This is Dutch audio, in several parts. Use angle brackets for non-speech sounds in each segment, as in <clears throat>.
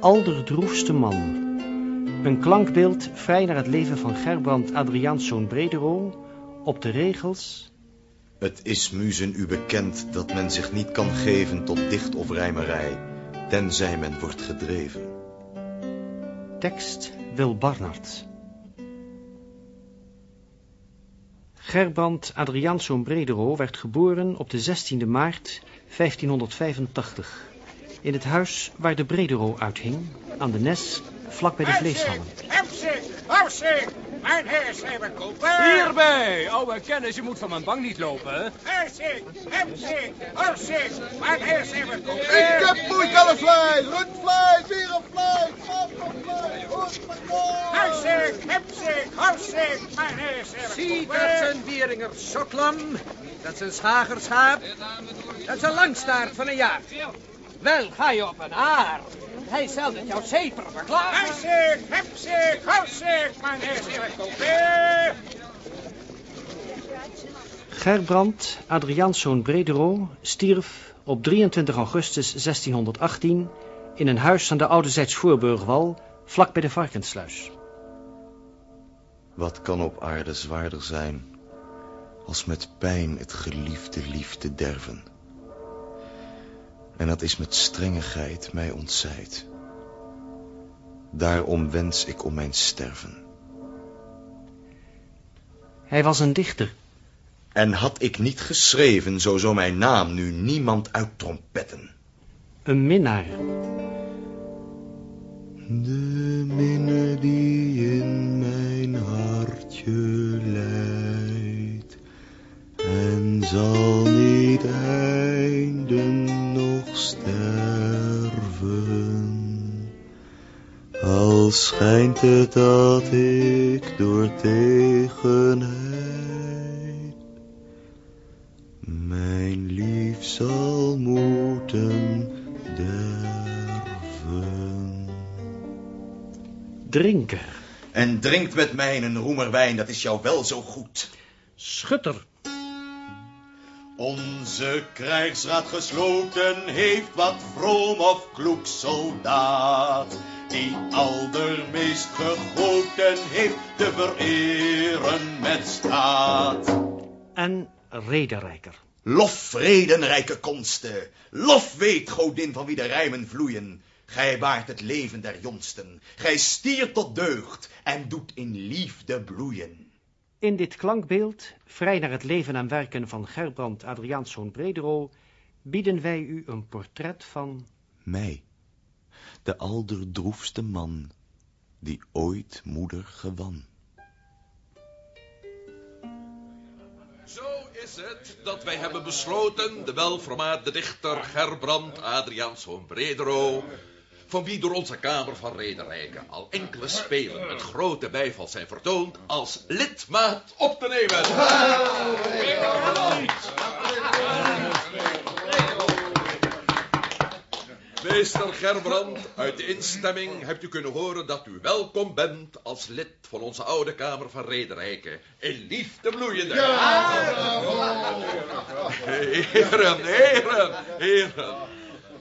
De alderdroefste man. Een klankbeeld vrij naar het leven van Gerbrand Adriaanszoon Bredero op de regels... Het is muzen u bekend dat men zich niet kan geven tot dicht of rijmerij, tenzij men wordt gedreven. Tekst Wil Barnard. Gerbrand Adriaanszoon Bredero werd geboren op de 16e maart 1585 in het huis waar de Bredero uithing, aan de Nes, vlak bij de vleeshallen. Hemsik, Hemsik, mijn heer kopen. Hierbij, oude kennis, je moet van mijn bank niet lopen. Hemsik, Hemsik, Hemsik, mijn heer kopen. Ik heb moeikallenvlees, rundvlees, berenvlees, zandvlees, hoortvlees. Hemsik, Hemsik, Hemsik, mijn heer Zie, dat zijn Wieringer Schotlam, dat is een schagerschaap, dat is een langstaart van een jaar. Wel, ga je op een aar. Hij zal het jouw zeper verklaren. Hemsik, Hemsik, mijn heer kopen. Gerbrand Adriaanszoon Bredero stierf op 23 augustus 1618 in een huis aan de Oudezijds Voorburgwal, vlak bij de Varkenssluis. Wat kan op aarde zwaarder zijn, als met pijn het geliefde liefde derven? En dat is met strengigheid mij ontzijd. Daarom wens ik om mijn sterven. Hij was een dichter. En had ik niet geschreven, zo zou mijn naam nu niemand uittrompetten. Een minnaar. De minne die in mijn hartje leidt en zal Al schijnt het dat ik door tegenheid mijn lief zal moeten derven. Drinker. En drinkt met mij een roemerwijn, dat is jou wel zo goed. Schutter. Onze krijgsraad gesloten heeft wat vroom of kloek soldaat. Die aldermeest gegoten heeft te vereren met staat. En rederijker. Lof vredenrijke konsten, lof weet godin van wie de rijmen vloeien. Gij waart het leven der jongsten, gij stiert tot deugd en doet in liefde bloeien. In dit klankbeeld, vrij naar het leven en werken van Gerbrand Adriaanszoon Bredero, bieden wij u een portret van... Mij, de alderdroefste man, die ooit moeder gewan. Zo is het dat wij hebben besloten de welvermaarde dichter Gerbrand Adriaanszoon Bredero, van wie door onze Kamer van Rederijken al enkele spelen met grote bijval zijn vertoond, als lidmaat op te nemen. Meester Gerbrand, uit de instemming hebt u kunnen horen dat u welkom bent als lid van onze oude Kamer van Rederijken. In liefde bloeiende. Heren, heren, heren.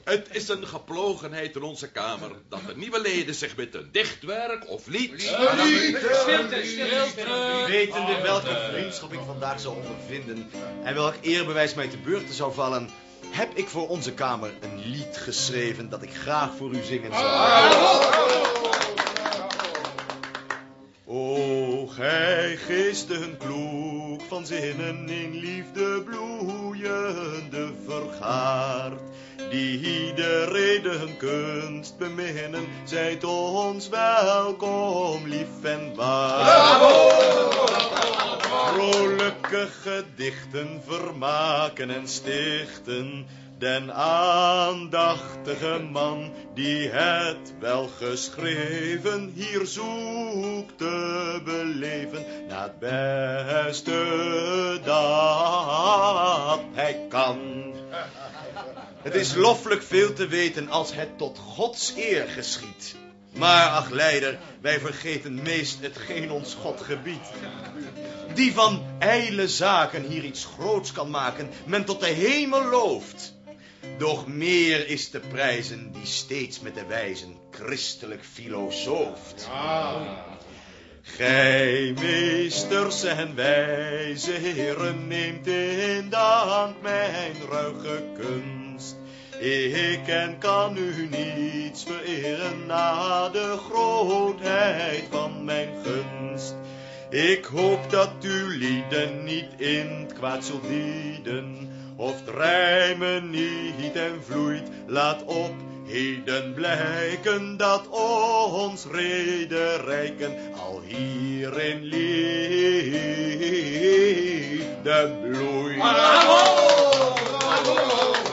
Het is een geplogenheid in onze Kamer dat de nieuwe leden zich met een dichtwerk of lied... Stilte, stilte. Wetende welke vriendschap ik vandaag zou ondervinden en welk eerbewijs mij te beurten zou vallen, heb ik voor onze kamer een lied geschreven dat ik graag voor u zingen zou. O, gij geesten kloek van zinnen in liefde bloeiende vergaard, die de reden kunst beminnen, zijt ons welkom, lief en waar. Vrolijke gedichten vermaken en stichten, den aandachtige man die het wel geschreven hier zoekt te beleven, na het beste dat hij kan. Het is loffelijk veel te weten als het tot Gods eer geschiet. Maar, ach leider, wij vergeten meest hetgeen ons God gebiedt. Die van ijle zaken hier iets groots kan maken, men tot de hemel looft. Doch meer is te prijzen die steeds met de wijzen christelijk filosooft. Gij meesters en wijze heren neemt in de hand mijn ruige kunst. Ik en kan u niets vereren na de grootheid van mijn gunst. Ik hoop dat uw lieden niet in kwaad zult lieden, of rijmen niet en vloeit, laat op heden blijken dat ons rederijken al hierin liefde bloeit. Hier,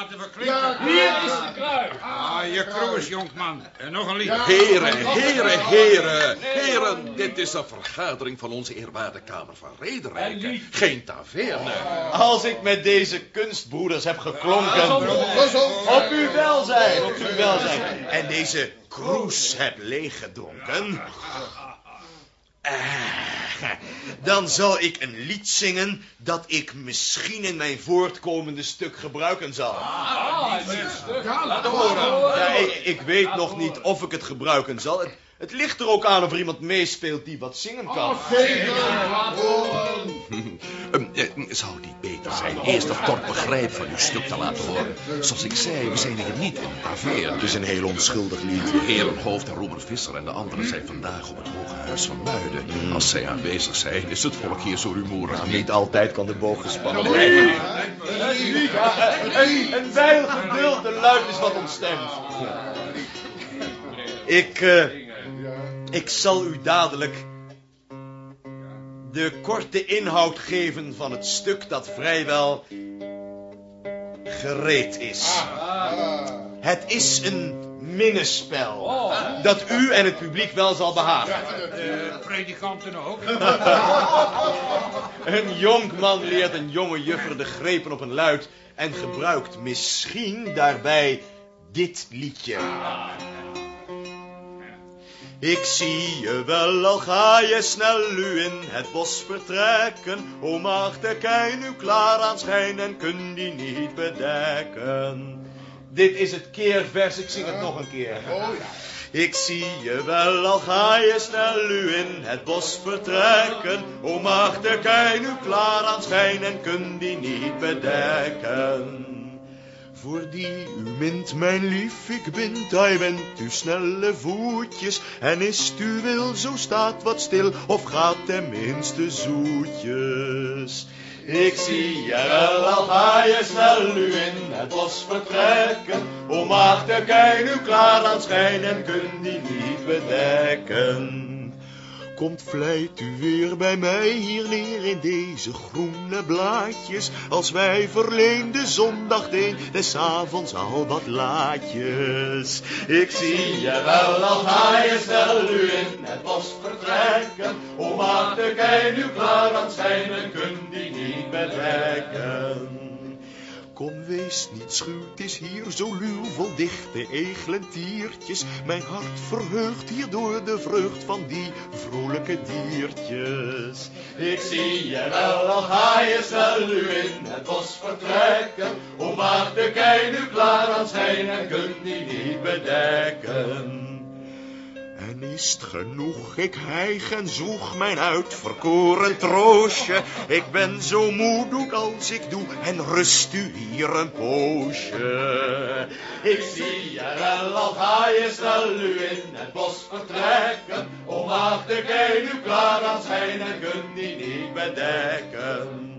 laten we klinken. Hier is de kruid. Ah, je kroes, jonkman. En nog een lied. Heren, heren, heren, heren, dit is een vergadering van onze eerwaarde Kamer van Rederijken. Geen taverne. Als ik met deze kunstbroeders heb geklonken, op uw welzijn, op uw welzijn, en deze kroes heb leeggedronken, dan zal ik een lied zingen dat ik misschien in mijn voortkomende stuk gebruiken zal. Ja, ik, ik weet nog niet of ik het gebruiken zal. Het, het ligt er ook aan of er iemand meespeelt die wat zingen kan. Ehm, eh, zou het niet beter zijn eerst een kort begrijp van uw stuk te laten horen? Zoals ik zei, we zijn hier niet in een taverne. Het is een heel onschuldig lied. De heren Hoofd en Robert Visser en de anderen zijn vandaag op het Hoge Huis van Muiden. Als zij aanwezig zijn, is het volk hier zo rumoerig niet. Niet altijd kan de boog gespannen blijven. Een, geduld, een luid is wat ontstemt. Ik, eh, ik zal u dadelijk de korte inhoud geven van het stuk dat vrijwel gereed is. Het is een minnespel dat u en het publiek wel zal behagen. De predikanten ook. <laughs> Een jonkman leert een jonge juffer de grepen op een luid en gebruikt misschien daarbij dit liedje. Ik zie je wel, al ga je snel u in het bos vertrekken. O mag de kei nu klaar aan schijnen en kun die niet bedekken. Dit is het keervers, ik zing het nog een keer. Ik zie je wel, al ga je snel u in het bos vertrekken. O mag de kei nu klaar aan schijnen en kun die niet bedekken. Voor die u mint, mijn lief, ik bind, hij bent uw snelle voetjes. En is u wil, zo staat wat stil, of gaat tenminste zoetjes. Ik zie je wel, al ga je snel nu in het bos vertrekken. Mag de kei nu klaar aan schijnen en kun die niet bedekken. Komt vlijt u weer bij mij hier neer in deze groene blaadjes, als wij verleende zondag deen, des avonds al wat laatjes. Ik zie je wel, al ga je snel nu in het bos vertrekken, o maak nu klaar aan schijnen, kun die niet bedrekken. Kom, wees niet schuw, het is hier zo luw, vol dichte eglentiertjes. Mijn hart verheugt hier door de vreugd van die vrolijke diertjes. Ik zie je wel, al ga je snel nu in het bos vertrekken. O, maak de kei nu klaar aan schijn en kunt die niet bedekken. En is genoeg, ik hijg en zoeg mijn uitverkoren troostje. Ik ben zo moe, ik als ik doe, en rust u hier een poosje. Ik zie je wel, al ga je snel nu in het bos vertrekken. O, maak de kei nu klaar aan schijn en kunt die niet bedekken.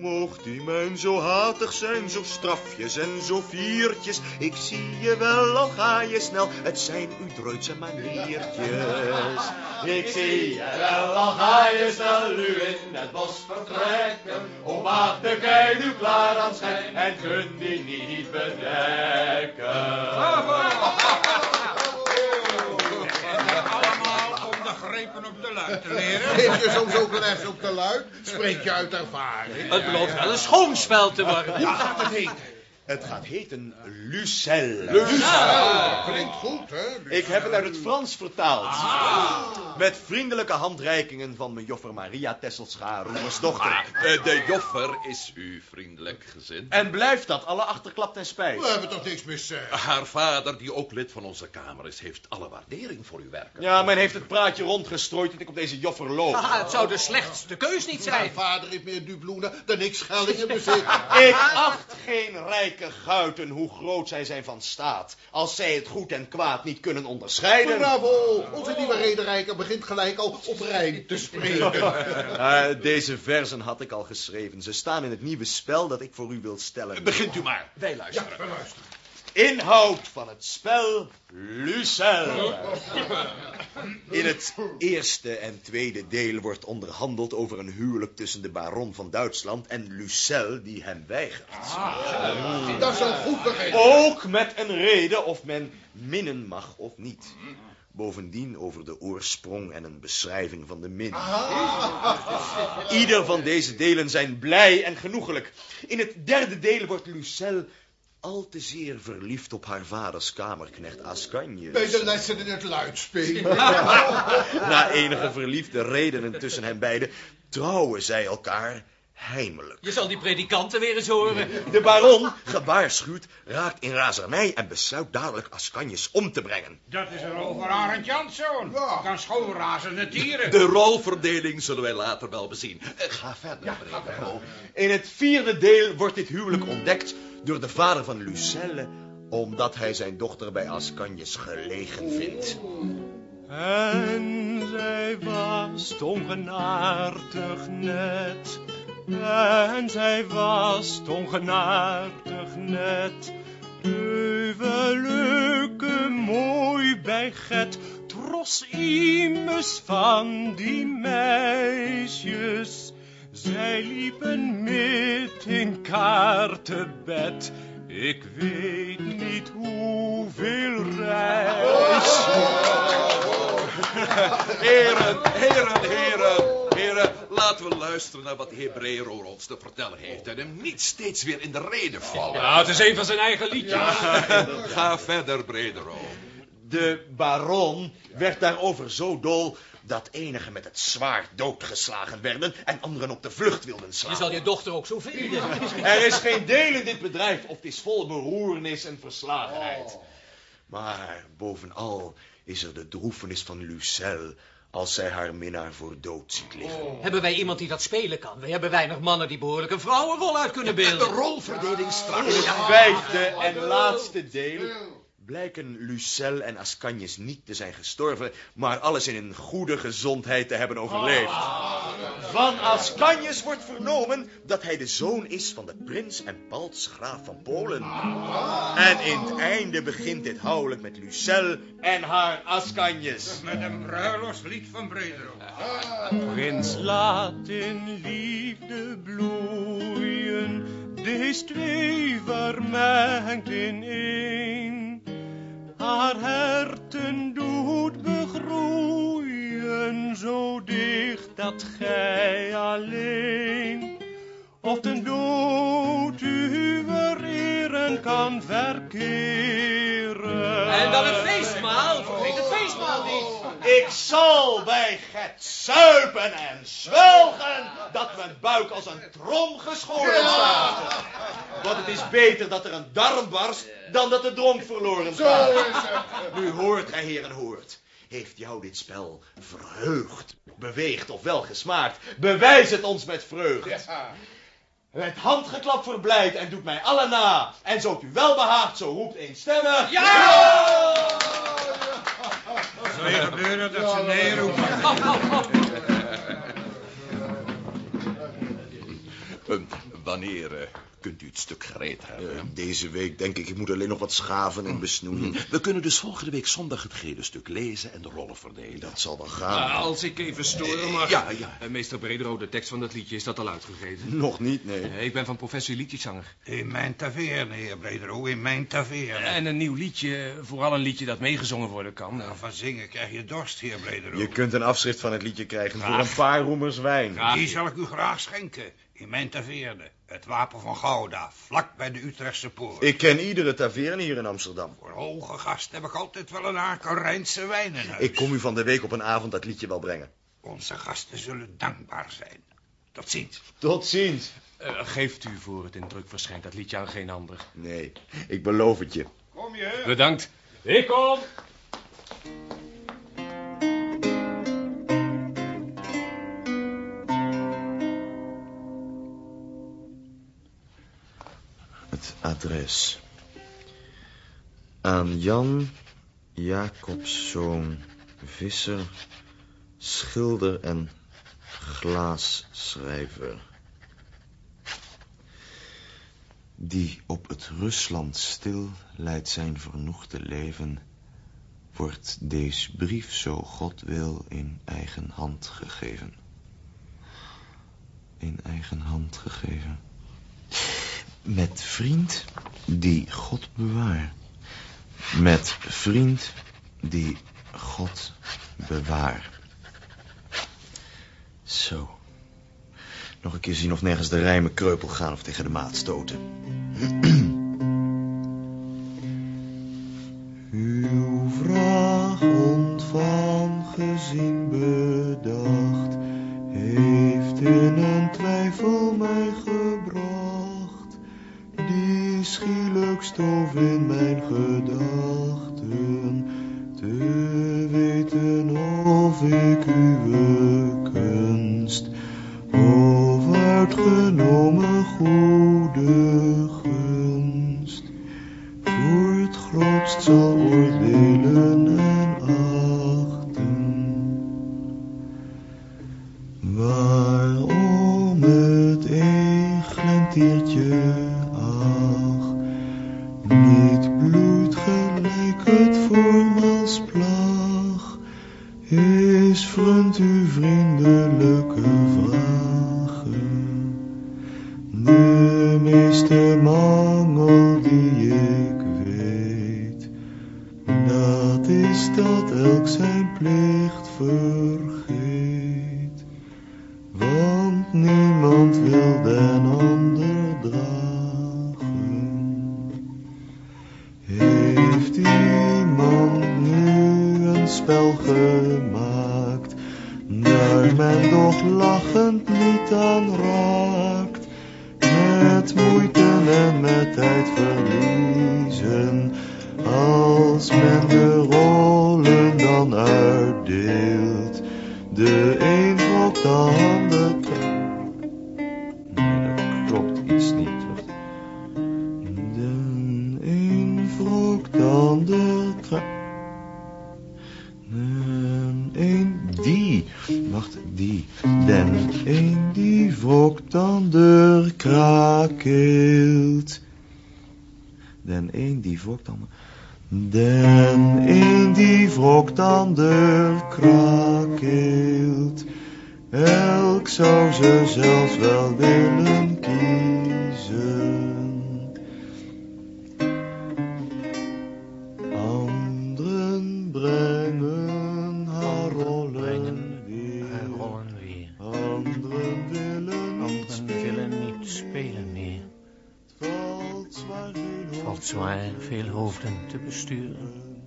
Moogt die mijn zo hatig zijn, zo strafjes en zo viertjes? Ik zie je wel, al ga je snel, het zijn uw Duitse maniertjes. Ik zie je wel, al ga je snel nu in het bos vertrekken. O, maak de kei nu klaar aan schijn en kun die niet bedekken. Grepen op de luid te leren. <laughs> Geef je soms ook les op de luid? Spreek je uit ervaring? Het belooft wel een schoonspel te worden. Hoe gaat het heten? Het gaat heten Lucelle. Klinkt goed, hè? Ik heb het uit het Frans vertaald. Met vriendelijke handreikingen van mejoffer Maria Tesselscha, roemersdochter. Eh, de joffer is u vriendelijk gezind. En blijft dat, alle achterklap en spijt. We hebben toch niks mis zeggen. Haar vader, die ook lid van onze kamer is, heeft alle waardering voor uw werk. Ja, men heeft het praatje rondgestrooid dat ik op deze joffer loop. Ah, het zou de slechtste keus niet Mijn zijn. vader heeft meer dubloenen dan ik schellingen bezit. Ik acht geen rijke guiten, hoe groot zij zijn van staat, als zij het goed en kwaad niet kunnen onderscheiden. Bravo! Onze nieuwe rederijker begint gelijk al op rijm te spreken. Ah, <laughs> deze verzen had ik al geschreven. Ze staan in het nieuwe spel dat ik voor u wil stellen. Begint u maar, wij Ja, luisteren. we luisteren. Inhoud van het spel Lucelle. In het eerste en tweede deel wordt onderhandeld over een huwelijk tussen de baron van Duitsland en Lucelle die hem weigert. Dat is een goed begin. Ook met een reden of men minnen mag of niet. Bovendien over de oorsprong en een beschrijving van de min. Ieder van deze delen zijn blij en genoegelijk. In het derde deel wordt Lucelle al te zeer verliefd op haar vaders kamerknecht Ascanjes. Bij de lessen in het luidspelen. <laughs> <laughs> Na enige verliefde redenen tussen hen beiden trouwen zij elkaar heimelijk. Je zal die predikanten weer eens horen. De baron, gewaarschuwd, raakt in razernij en besluit dadelijk Ascanjes om te brengen. Dat is er over Arend Janszoon. Ja. Kan schoolrazende dieren. De rolverdeling zullen wij later wel bezien. Ga verder, Breda. In het vierde deel wordt dit huwelijk ontdekt door de vader van Lucelle, omdat hij zijn dochter bij Ascanjes gelegen vindt. En zij was ongenaartig net. En zij was ongenaartig net. Leuke mooi bij get. Tros van die meisjes. Zij liepen met in kaartenbed. Ik weet niet hoeveel reis. <laughs> Heren, heren, heren, heren, laten we luisteren naar wat de heer Brero ons te vertellen heeft en hem niet steeds weer in de reden vallen. Nou, het is een van zijn eigen liedjes. <laughs> Ga verder, Bredero. De baron werd daarover zo dol dat enigen met het zwaard doodgeslagen werden en anderen op de vlucht wilden Je slaan. zal je dochter ook zo vinden. Er is geen deel in dit bedrijf of het is vol beroernis en verslagenheid. Maar bovenal is er de droefenis van Lucelle als zij haar minnaar voor dood ziet liggen. Hebben wij iemand die dat spelen kan? We hebben weinig mannen die behoorlijk een vrouwenrol uit kunnen <laughs> De beelden. rolverdeling straks. In het vijfde en laatste deel blijken Lucelle en Ascanjes niet te zijn gestorven, maar alles in een goede gezondheid te hebben overleefd. Van Ascanjes wordt vernomen dat hij de zoon is van de prins en Balts graaf van Polen. En in het einde begint dit huwelijk met Lucelle en haar Ascanjes. Met een bruiloftslied van Bredero. Prins laat in liefde bloeien, deze twee vermengd in één. Haar herten doet begroeien, zo dicht dat gij alleen op den dood uw eren kan verkeren. En dan een feestmaal. Vergeet het feestmaal niet. Ik zal bij het zuipen en zwelgen dat mijn buik als een trom geschoren staat. Want het is beter dat er een darm barst dan dat de dronk verloren gaat. Nu hoort gij heren hoort. Heeft jou dit spel verheugd, beweegd of wel gesmaakt? Bewijs het ons met vreugd. Het handgeklap verblijd en doet mij alle na. En zo het u wel behaagt, zo roept eenstemmig. Het zal je gebeuren dat ze nee roepen. Wanneer eh, kunt u het stuk gereed hebben? Eh, deze week denk ik, ik moet alleen nog wat schaven en besnoeien. We kunnen dus volgende week zondag het gele stuk lezen en de rollen verdelen. Dat zal wel gaan. Ah, als ik even storen mag. Ja, ja. Eh, meester Bredero, de tekst van dat liedje, is dat al uitgegeven? Nog niet, nee. Eh, ik ben van professor liedjeszanger. In mijn taverne, heer Bredero, in mijn taverne. En een nieuw liedje, vooral een liedje dat meegezongen worden kan. Nou, van zingen krijg je dorst, heer Bredero. Je kunt een afschrift van het liedje krijgen voor een paar roemers wijn. Graag. Die zal ik u graag schenken. In mijn taveerne. Het Wapen van Gouda. Vlak bij de Utrechtse poort. Ik ken iedere taverne hier in Amsterdam. Voor hoge gast heb ik altijd wel een hakel Rijnse wijn in huis. Ik kom u van de week op een avond dat liedje wel brengen. Onze gasten zullen dankbaar zijn. Tot ziens. Tot ziens. Eh, geeft u voor het in druk verschijnt dat liedje aan geen ander. Nee, ik beloof het je. Kom je? Bedankt. Ik kom. Adres. Aan Jan Jacobszoon Visser, schilder en glaasschrijver. Die op het Rusland stil leidt zijn vernoegde leven, wordt deze brief, zo God wil, in eigen hand gegeven. In eigen hand gegeven. Met vriend die God bewaar. Met vriend die God bewaar. Zo. Nog een keer zien of nergens de rijmen kreupel gaan of tegen de maat stoten. Men die. Den een die wrokt de ander krakeelt. Elk zou ze zelfs wel willen kiezen. Hoofden te besturen.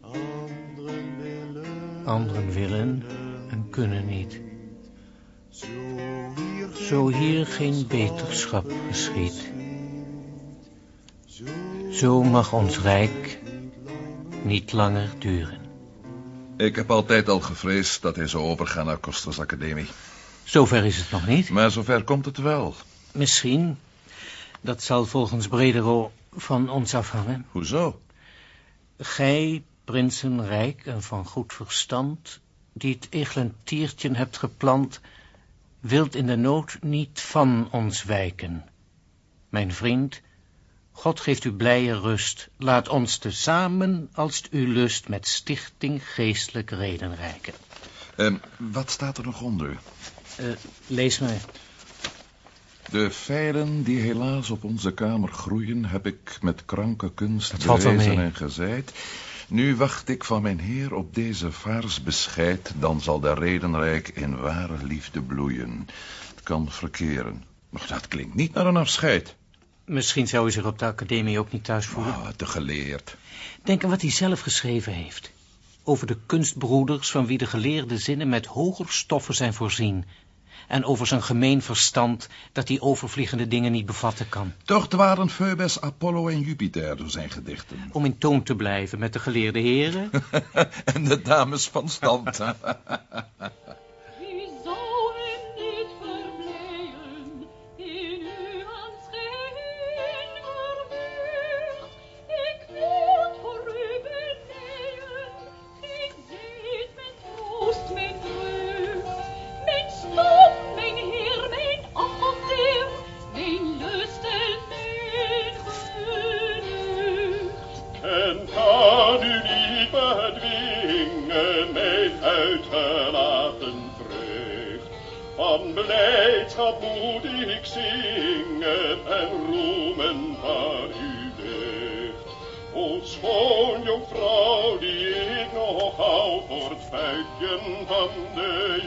Anderen willen Anderen willen en kunnen niet. zo hier Zo hier geen beterschap geschiet. Zo mag ons rijk niet langer duren. Ik heb altijd al gevreesd dat hij zou overgaan naar Kosters Academie. Zover is het nog niet. Maar zover komt het wel. Misschien. Dat zal volgens Bredero van ons afhangen. Hoezo? Gij, prinsenrijk en van goed verstand, die het eglantiertje hebt geplant, wilt in de nood niet van ons wijken. Mijn vriend, God geeft u blije rust, laat ons tezamen, als het u lust, met stichting geestelijk reden rijken. Ehm, wat staat er nog onder? Eh, lees maar. De vijlen die helaas op onze kamer groeien, heb ik met kranke kunst Dat valt wel bewezen mee. en gezaaid. Nu wacht ik van mijn heer op deze vaars bescheid, dan zal de redenrijk in ware liefde bloeien. Het kan verkeren. Maar dat klinkt niet naar een afscheid. Misschien zou hij zich op de academie ook niet thuis voelen. Ah, te geleerd. Denk aan wat hij zelf geschreven heeft. Over de kunstbroeders van wie de geleerde zinnen met hoger stoffen zijn voorzien. En over zijn gemeen verstand dat die overvliegende dingen niet bevatten kan. Toch dwalen Phoebus, Apollo en Jupiter door zijn gedichten. Om in toon te blijven met de geleerde heren. <laughs> en de dames van stand. <laughs> zingen en roemen van uw deugd. O schoon jonkvrouw die ik nog hou voor het vuistje van de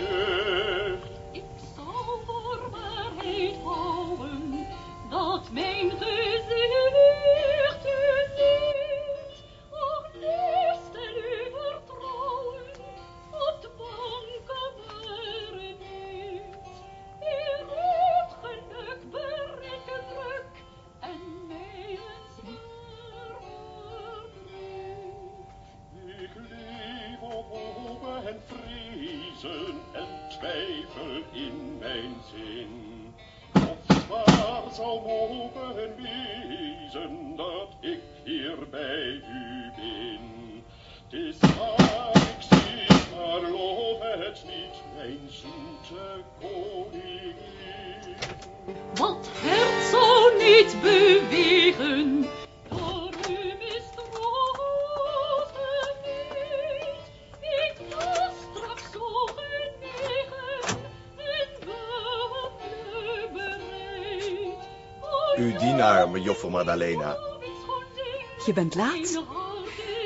mijn zoete koningin. Wat hert zou niet bewegen uw zo dienaar, mejoffer Madalena. Je bent laat.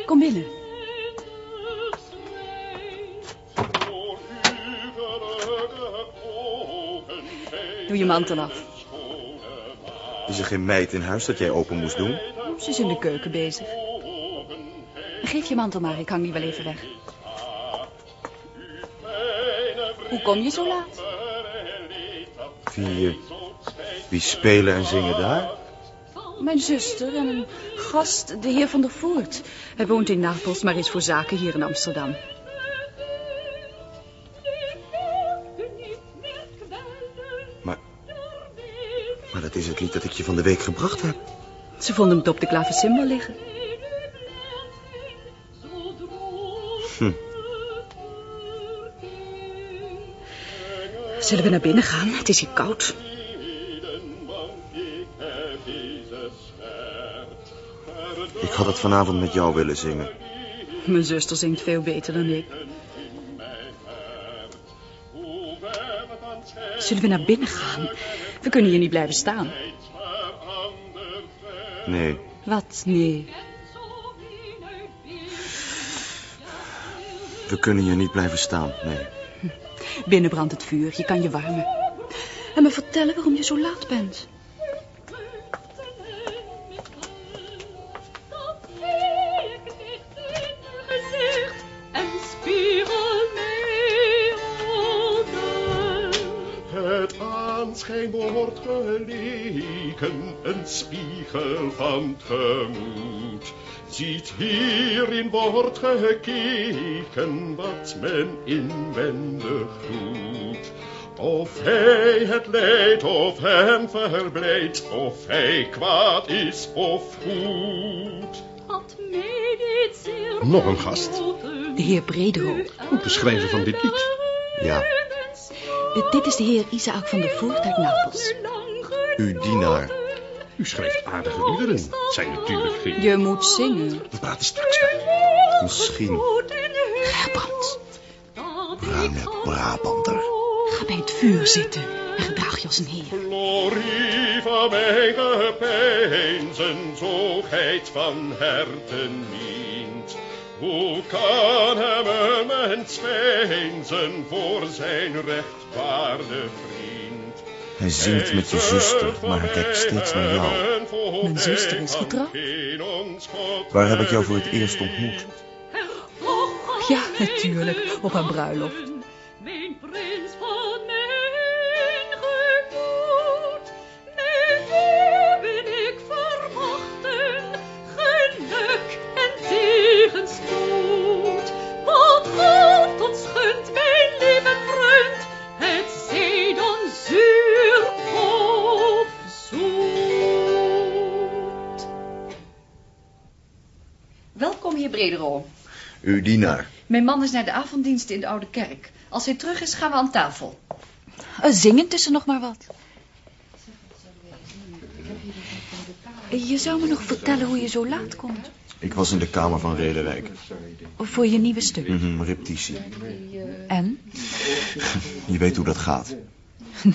Kom binnen. Doe je mantel af. Is er geen meid in huis dat jij open moest doen? Ze is in de keuken bezig. Geef je mantel maar, ik hang die wel even weg. Hoe kom je zo laat? Wie, eh, wie spelen en zingen daar? Mijn zuster en een gast, de heer van der Voort. Hij woont in Napels, maar is voor zaken hier in Amsterdam. Van de week gebracht heb. Ze vonden het op de klavecimbal liggen. Hm. Zullen we naar binnen gaan? Het is hier koud. Ik had het vanavond met jou willen zingen. Mijn zuster zingt veel beter dan ik. Zullen we naar binnen gaan? We kunnen hier niet blijven staan. Nee, Wat? Nee. we kunnen hier niet blijven staan, nee. Binnen brandt het vuur, je kan je warmen. En me vertellen waarom je zo laat bent. gezicht en spiegel een spiegel van het gemoed. Ziet hierin wordt gekeken, wat men inwendig doet. Of hij het leidt, of hem verblijdt, of hij kwaad is of goed. Nog een gast. De heer Bredero. De schrijver van dit lied. Ja, dit is de heer Isaac van der Voort uit Napels. Uw dienaar. U schrijft aardige liederen. Het zijn natuurlijk geen... Je moet zingen. We praten straks verder. Misschien. Gerbrand, Bruine Brabander. ga bij het vuur zitten en gedraag je als een heer. Glorie van mijn gepeinzen, zo geit van herten niet. Hoe kan hem een mens peinzen voor zijn rechtvaarde vriend? Hij zingt met je zuster, maar hij kijkt steeds naar jou. Mijn zuster is getrouwd. Waar heb ik jou voor het eerst ontmoet? Ja, natuurlijk. Op haar bruiloft. Welkom, heer Bredero. Uw dienaar. Mijn man is naar de avonddienst in de Oude Kerk. Als hij terug is, gaan we aan tafel. Uh, zingen tussen nog maar wat. Je zou me nog vertellen hoe je zo laat komt. Ik was in de kamer van Rederijk. Voor je nieuwe stuk. Mhm, repetitie. En? Je weet hoe dat gaat.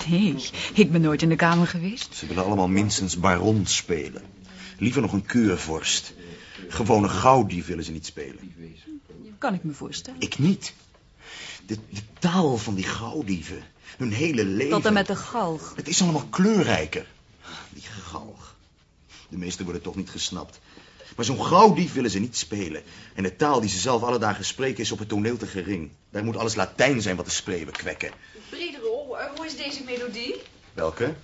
Nee, ik ben nooit in de kamer geweest. Ze willen allemaal minstens baron spelen. Liever nog een keurvorst. Gewone gauwdief willen ze niet spelen. Kan ik me voorstellen. Ik niet. De, de taal van die gauwdieven. Hun hele leven. Tot en met de galg. Het is allemaal kleurrijker. Die galg. De meesten worden toch niet gesnapt. Maar zo'n gauwdief willen ze niet spelen. En de taal die ze zelf alle dagen spreken is op het toneel te gering. Daar moet alles Latijn zijn wat de spreeuwen kwekken. Bredero, eh, hoe is deze melodie? Welke?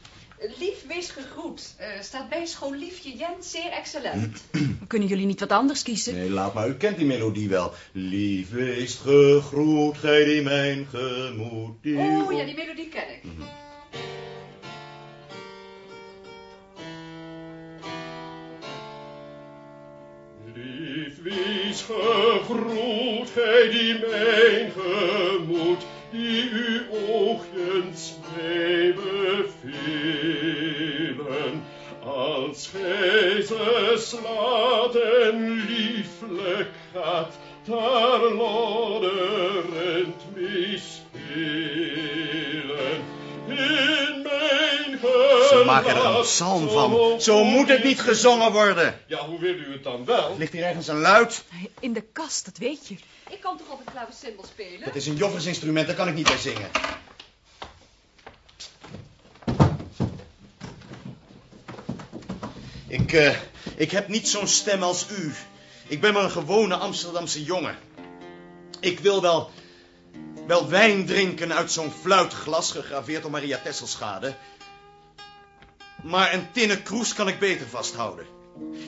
Lief, wees gegroet. Eh, staat bij scholiefje Jens, zeer excellent. <clears throat> Kunnen jullie niet wat anders kiezen? Nee, laat maar. U kent die melodie wel. Lief wees gegroet, gij die mijn gemoed... Die Oh ja, die melodie ken ik. Lief wees gegroet, gij die mijn gemoed, die uw oogjes mij bevelen. Als gij ze slaat en lieflijk gaat, daar lodderend mee Maken er een psalm van. Zo moet het niet gezongen worden. Ja, hoe wil u het dan wel? Ligt hier ergens een luid? In de kast, dat weet je. Ik kan toch op het klavecimbal spelen? Dat is een joffersinstrument, daar kan ik niet bij zingen. Ik, eh, ik heb niet zo'n stem als u. Ik ben maar een gewone Amsterdamse jongen. Ik wil wel, wel wijn drinken uit zo'n fluitglas, gegraveerd door Maria Tesselschade. Maar een tinnen kroes kan ik beter vasthouden.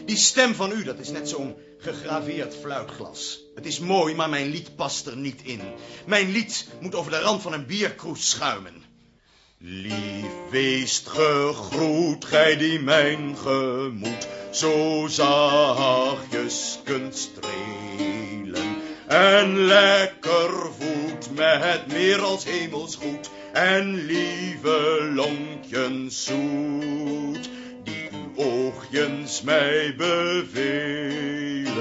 Die stem van u, dat is net zo'n gegraveerd fluitglas. Het is mooi, maar mijn lied past er niet in. Mijn lied moet over de rand van een bierkroes schuimen. Lief weest gegroet, gij die mijn gemoed zo zachtjes kunt strelen. En lekker voedt met meer als hemelsgoed en lieve lonkjes zoet, die uw oogjes mij bevelen.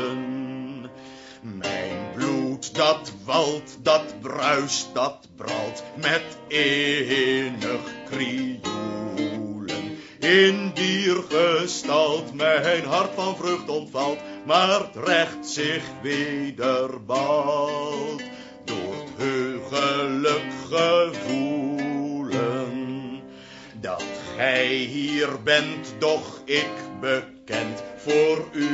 Mijn bloed dat walt, dat bruist, dat bralt met enig krioelen. In diergestalt mijn hart van vrucht ontvalt, maar het recht zich wederbalt door het heugelijk gevoelen. Dat gij hier bent, doch ik bekend voor u,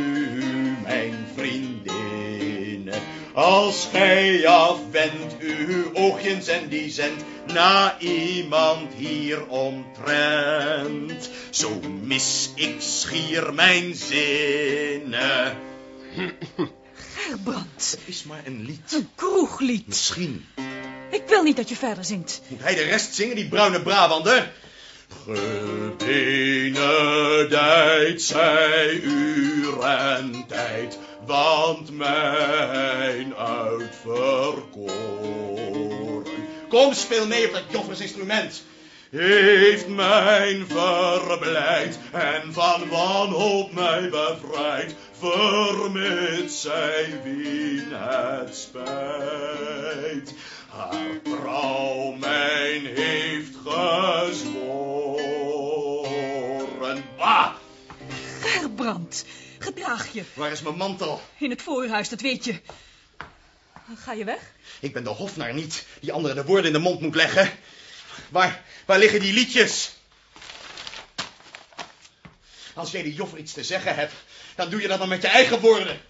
mijn vriendinnen. Als gij afwendt uw oogjes en die zendt na iemand hier omtrent, zo mis ik schier mijn zinnen. Gerbrand. Het is maar een lied. Een kroeglied. Misschien. Ik wil niet dat je verder zingt. Moet hij de rest zingen, die bruine Brabander? Gebenedijd zij uur en tijd, want mijn uitverkoren. Kom, speel mee op dat joffersinstrument. Heeft mijn verblijd en van wanhoop mij bevrijd, vermits zij wien het spijt. Haar trouw mijn heeft gezworen. Bah! Gerbrand, gedraag je. Waar is mijn mantel? In het voorhuis, dat weet je. Ga je weg? Ik ben de hofnaar niet, die anderen de woorden in de mond moet leggen. Waar, waar liggen die liedjes? Als jij die joffer iets te zeggen hebt, dan doe je dat dan met je eigen woorden.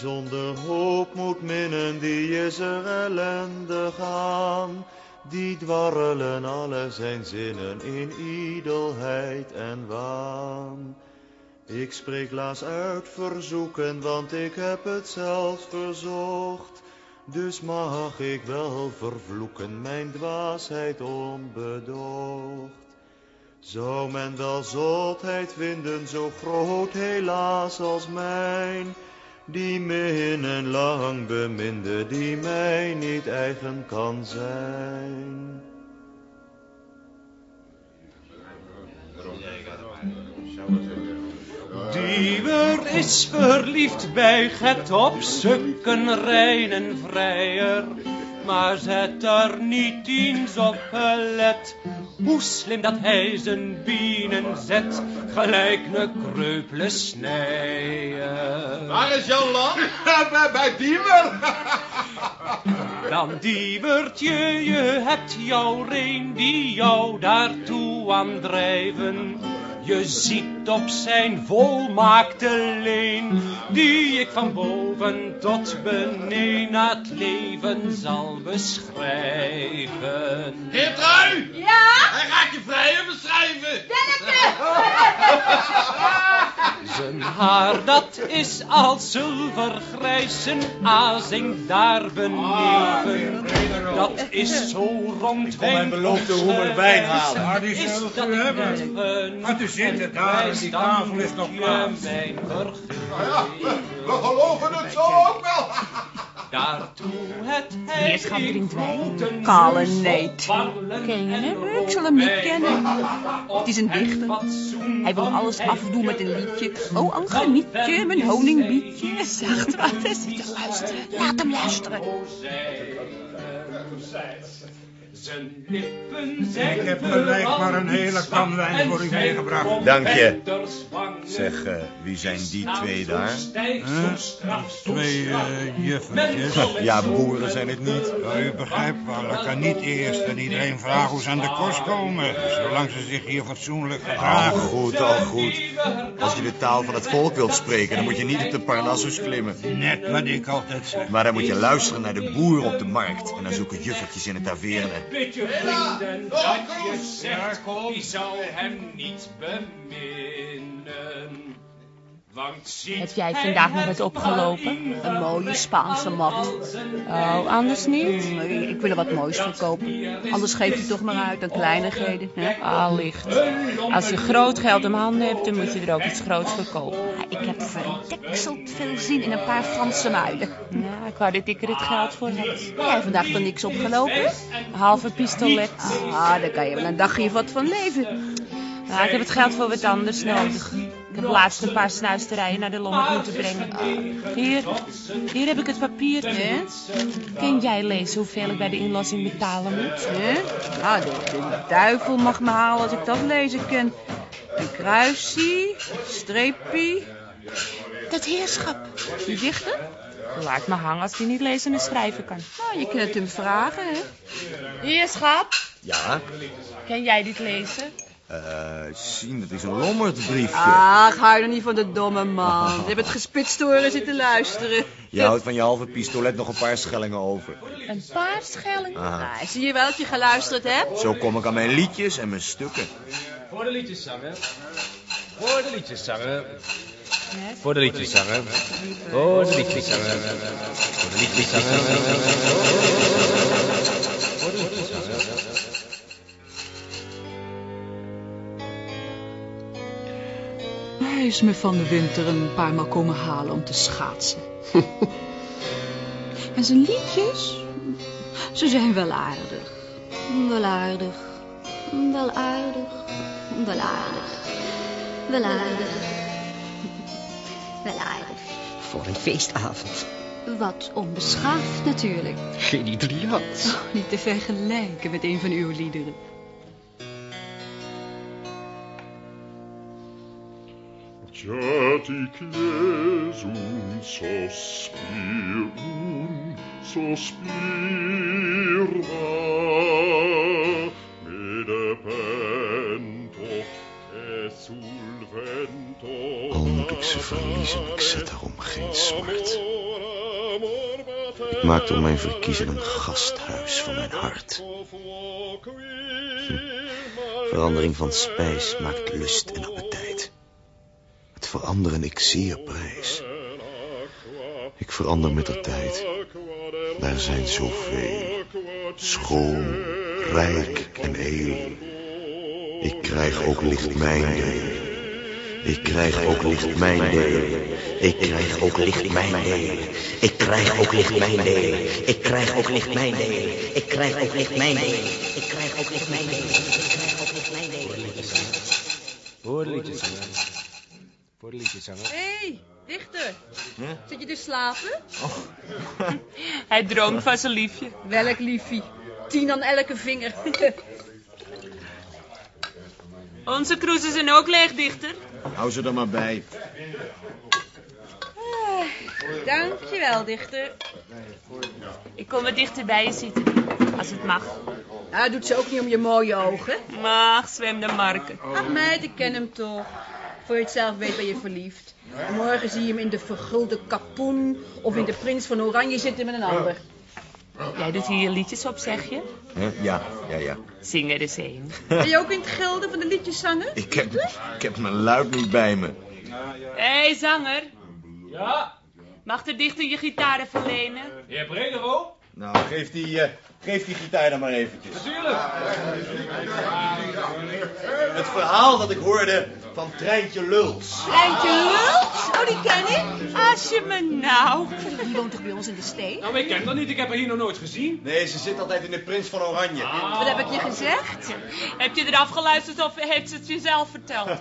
Zonder hoop moet minnen, die is er ellendig aan. Die dwarrelen alle zijn zinnen in ijdelheid en waan. Ik spreek laas uit verzoeken, want ik heb het zelfs verzocht. Dus mag ik wel vervloeken mijn dwaasheid onbedocht. Zou men wel zotheid vinden, zo groot helaas als mijn, die minnen lang beminde, die mij niet eigen kan zijn. Diewer is verliefd bij het opzoeken reinen vrijer, maar zet er niet eens op gelet. Hoe slim dat hij zijn bienen zet, gelijk een kreupele snijer. Waar is Jan Lang? <laughs> bij, bij Diemer. <laughs> Dan diewertje, je hebt jouw reen die jou daartoe aandrijven. Je ziet op zijn volmaakte leen, die ik van boven tot beneden het leven zal beschrijven. Heer Trui! Ja? Hij gaat je vrijer beschrijven. <laughs> Zijn haar dat is als zilvergrijs, zijn azing daar beneden. Dat is zo rond kon mijn beloofde hoemer wijn halen. Maar die is zult dat u hebben. hebben. Gaat u zitten daar, die tafel is nog klaar. Mijn We geloven het zo ook wel. Daartoe het Heerschap drinkt wijn. grote Kale neet. Ken je en hem? Ik zal hem niet kennen. Het is een dichter. Hij wil alles afdoen met een liedje. Oh, Angelietje, mijn honingbietje. Zacht wat, hij zit te luisteren. Laat hem luisteren. Zijn lippen Ik heb gelijk maar een hele kan wijn voor u meegebracht. Dank je. Zeg, eh, wie zijn die twee daar? Twee eh, juffertjes. Ja, boeren zijn het niet. Ja, u begrijpt wel, ik kan niet eerst en iedereen vragen hoe ze aan de kost komen. Zolang ze zich hier fatsoenlijk Al gedragen. goed, al goed. Als je de taal van het volk wilt spreken, dan moet je niet op de Parnassus klimmen. Net wat ik altijd zeg. Maar dan moet je luisteren naar de boeren op de markt. En dan zoeken juffertjes in de taverne. Beetje vrienden dat je zegt, wie zou hem niet beminnen? Heb jij vandaag nog wat opgelopen? Een mooie Spaanse mat. Oh, anders niet? Nee, ik wil er wat moois verkopen. Anders geef je toch maar uit aan kleinigheden. Hè? Allicht. Als je groot geld om handen hebt, dan moet je er ook iets groots verkopen. Ik heb verdekseld veel zin in een paar Franse muiden. Ja, ik wou dat ik er het geld voor had. Heb jij vandaag nog niks opgelopen? Een halve pistolet. Ah, daar kan je wel een dagje wat van leven. Nou, ik heb het geld voor wat anders nodig. Ik heb laatst een paar snuisterijen naar de lommerd moeten brengen. Hier, hier heb ik het papier. Hè? Ken jij lezen hoeveel ik bij de inlossing betalen moet? Hè? Nou, de, de duivel mag me halen als ik dat lezen kan. Een kruisie, streepie. Dat heerschap. Die dichter? Laat me hangen als hij niet lezen en schrijven kan. Nou, je kunt het hem vragen, hè? Heerschap, Ja? ken jij dit lezen? Eh, zien, dat is een lommerdbriefje. Ach, hou er niet van de domme man. <laughs> Je hebt het gespitst horen zitten luisteren. Je houdt van je halve pistolet nog een paar schellingen over. Een paar schellingen. Aha. Nou, zie je wel dat je geluisterd hebt? Zo kom ik aan mijn liedjes en mijn stukken. Voor de liedjes zangen. Voor de liedjes zangen. Voor de liedjes zangen. Voor de liedjes zangen. Voor de liedjes zangen. Is me van de winter een paar maal komen halen om te schaatsen. <laughs> en zijn liedjes, ze zijn wel aardig. Wel aardig. Wel aardig. Wel aardig. Wel aardig. <laughs> Wel aardig. Voor een feestavond. Wat onbeschaafd natuurlijk. Geen Italiaans. Oh, niet te vergelijken met een van uw liederen. Vento Al moet ik ze verliezen, ik zet daarom geen smart. Ik maak door mijn verkiezen een gasthuis van mijn hart. Hm. Verandering van spijs maakt lust en appetijt. Het veranderen ik zeer prijs. Ik verander met de tijd. Daar zijn zoveel. Schoon, rijk en eel. Ik krijg ook licht mijn deel. Ik krijg ook licht mijn deel. Ik krijg ook licht mijn deel. Ik krijg ook licht mijn deel. Ik krijg ook licht mijn deel. Ik krijg ook licht mijn deel. Ik krijg ook licht mijn deel. Ik krijg ook licht mijn deel. Voor de liedjes zanger. Voor de liedjes zanger. Hé, hey, dichter. Zit je te slapen? <laughs> Hij droomt van zijn liefje. Welk liefie? Tien aan elke vinger. <laughs> Onze kroezen zijn ook leeg, dichter. Hou ze er maar bij. Dankjewel, dichter. Ik kom wat dichter bij je zitten, als het mag. Nou, doet ze ook niet om je mooie ogen. Mag, zwem de marken. Ach meid, ik ken hem toch. Voor je het zelf weet ben je verliefd. En morgen zie je hem in de vergulde kapoen of in de prins van Oranje zitten met een ander. Jij doet hier je liedjes op, zeg je? Ja, ja, ja. Zing er eens een. Ben je ook in het gilde van de liedjes zangen? Ik heb, ik heb mijn luid niet bij me. Hé, hey, zanger. Ja? Mag de dichter je gitaar even lenen? Heer Bredero? Nou, geef die, eh, geef die gitaar dan maar eventjes. Natuurlijk. Het verhaal dat ik hoorde van Treintje Luls. Treintje Luls? Oh, die ken ik. Als je me nou... Die woont toch bij ons in de steeg? Nou, ik ken dat niet. Ik heb haar hier nog nooit gezien. Nee, ze zit altijd in de Prins van Oranje. Wat heb ik je gezegd? Heb je eraf geluisterd of heeft ze het jezelf verteld? <laughs>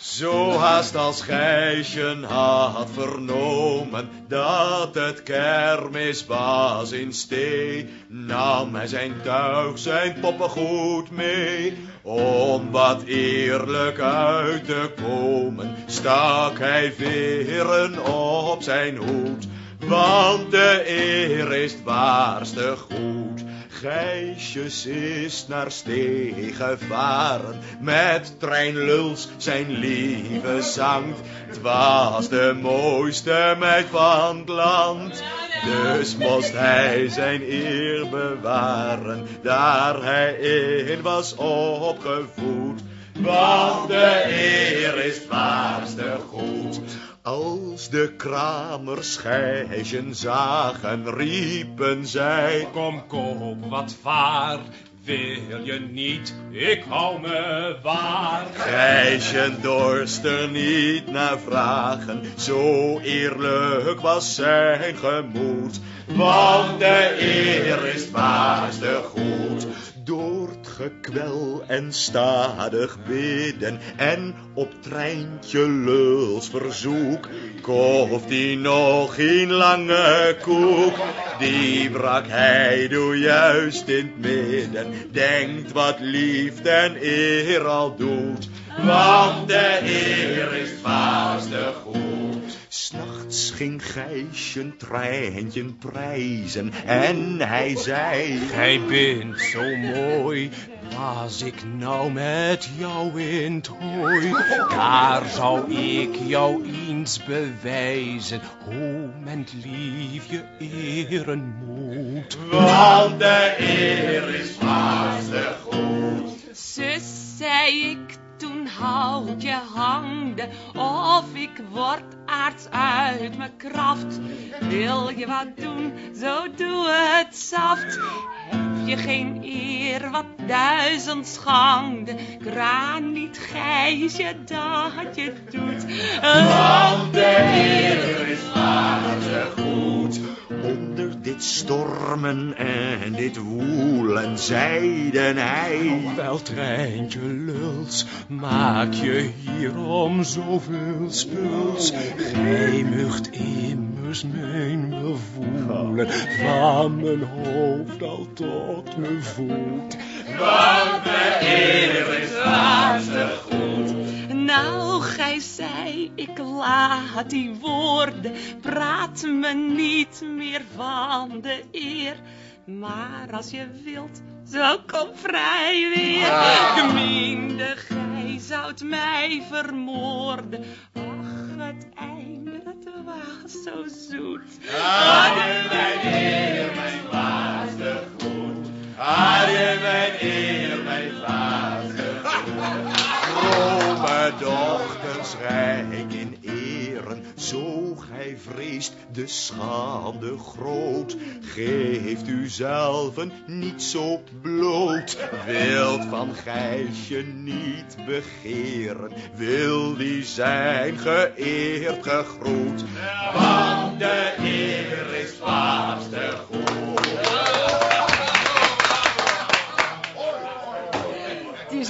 Zo haast als Gijsjen had vernomen dat het kermis was in stee, nam hij zijn tuig, zijn poppengoed mee. Om wat eerlijk uit te komen, stak hij veren op zijn hoed. Want de eer is waarste goed. Gijsjes is naar stee gevaren met treinluls zijn lieve zang. Het was de mooiste meid van het land. Dus moest hij zijn eer bewaren, daar hij in was opgevoed. Want de eer is het waarste goed. Als de kramers Gijsjen zagen, riepen zij... Kom, koop wat vaar. Wil je niet, ik hou me waar. Gijsjen dorst niet naar vragen, zo eerlijk was zijn gemoed. Want de eer is het goed. Door gekwel en stadig bidden en op treintje luls verzoek kooft hij nog een lange koek. Die brak hij door juist in midden, denkt wat liefde en eer al doet. Want de eer is het vaarste goed. S'nachts ging Gijsje treintje prijzen en hij zei... Gij bent zo mooi, was ik nou met jou in het hooi. Daar zou ik jou eens bewijzen, hoe men het liefje eren moet. Want de eer is vaarste goed. Zus, zei ik toen houd je handen of ik word aards uit mijn kracht. Wil je wat doen, zo doe het zacht. Heb je geen eer, wat duizend schande. Kraan niet gijsje dat je doet. Want de eer dit stormen en dit woelen zeiden hij... Wel, treintje luls, maak je hierom zoveel spuls. Gij mucht immers mijn bevoelen, van mijn hoofd al tot mijn voet. Want de eer is vaarste goed. Nou, zei Ik laat die woorden, praat me niet meer van de eer. Maar als je wilt, zo kom vrij weer. Ah. Gemeende, gij zoudt mij vermoorden. Ach, het einde, het was zo zoet. Adieu, mijn eer, mijn laatste groet. Adieu, mijn eer, mijn laatste groet. Vrome rijk in eren, zo gij vreest de schade groot. Geeft u zelven niet zo bloot, wilt van Gijsje niet begeren, wil die zijn geëerd gegroet. Want de eer is vaste goed.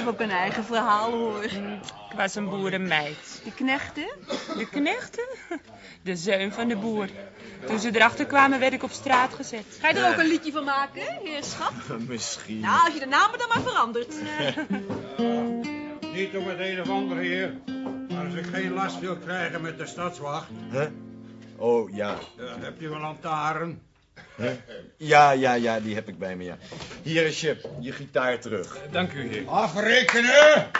Ook een eigen verhaal hoor. Ik was een boerenmeid. De knechten? De knechten? De zeun van de boer. Toen ze erachter kwamen, werd ik op straat gezet. Ga je er ook een liedje van maken, heerschap? <laughs> Misschien. Nou, als je de namen dan maar verandert. <laughs> Niet om het een of ander, heer. Maar als ik geen last wil krijgen met de stadswacht... Hè? Oh, ja. hebt u een lantaarn? Ja, ja, ja, die heb ik bij me, ja. Hier is je, je gitaar terug. Dank u, heer. Afrekenen!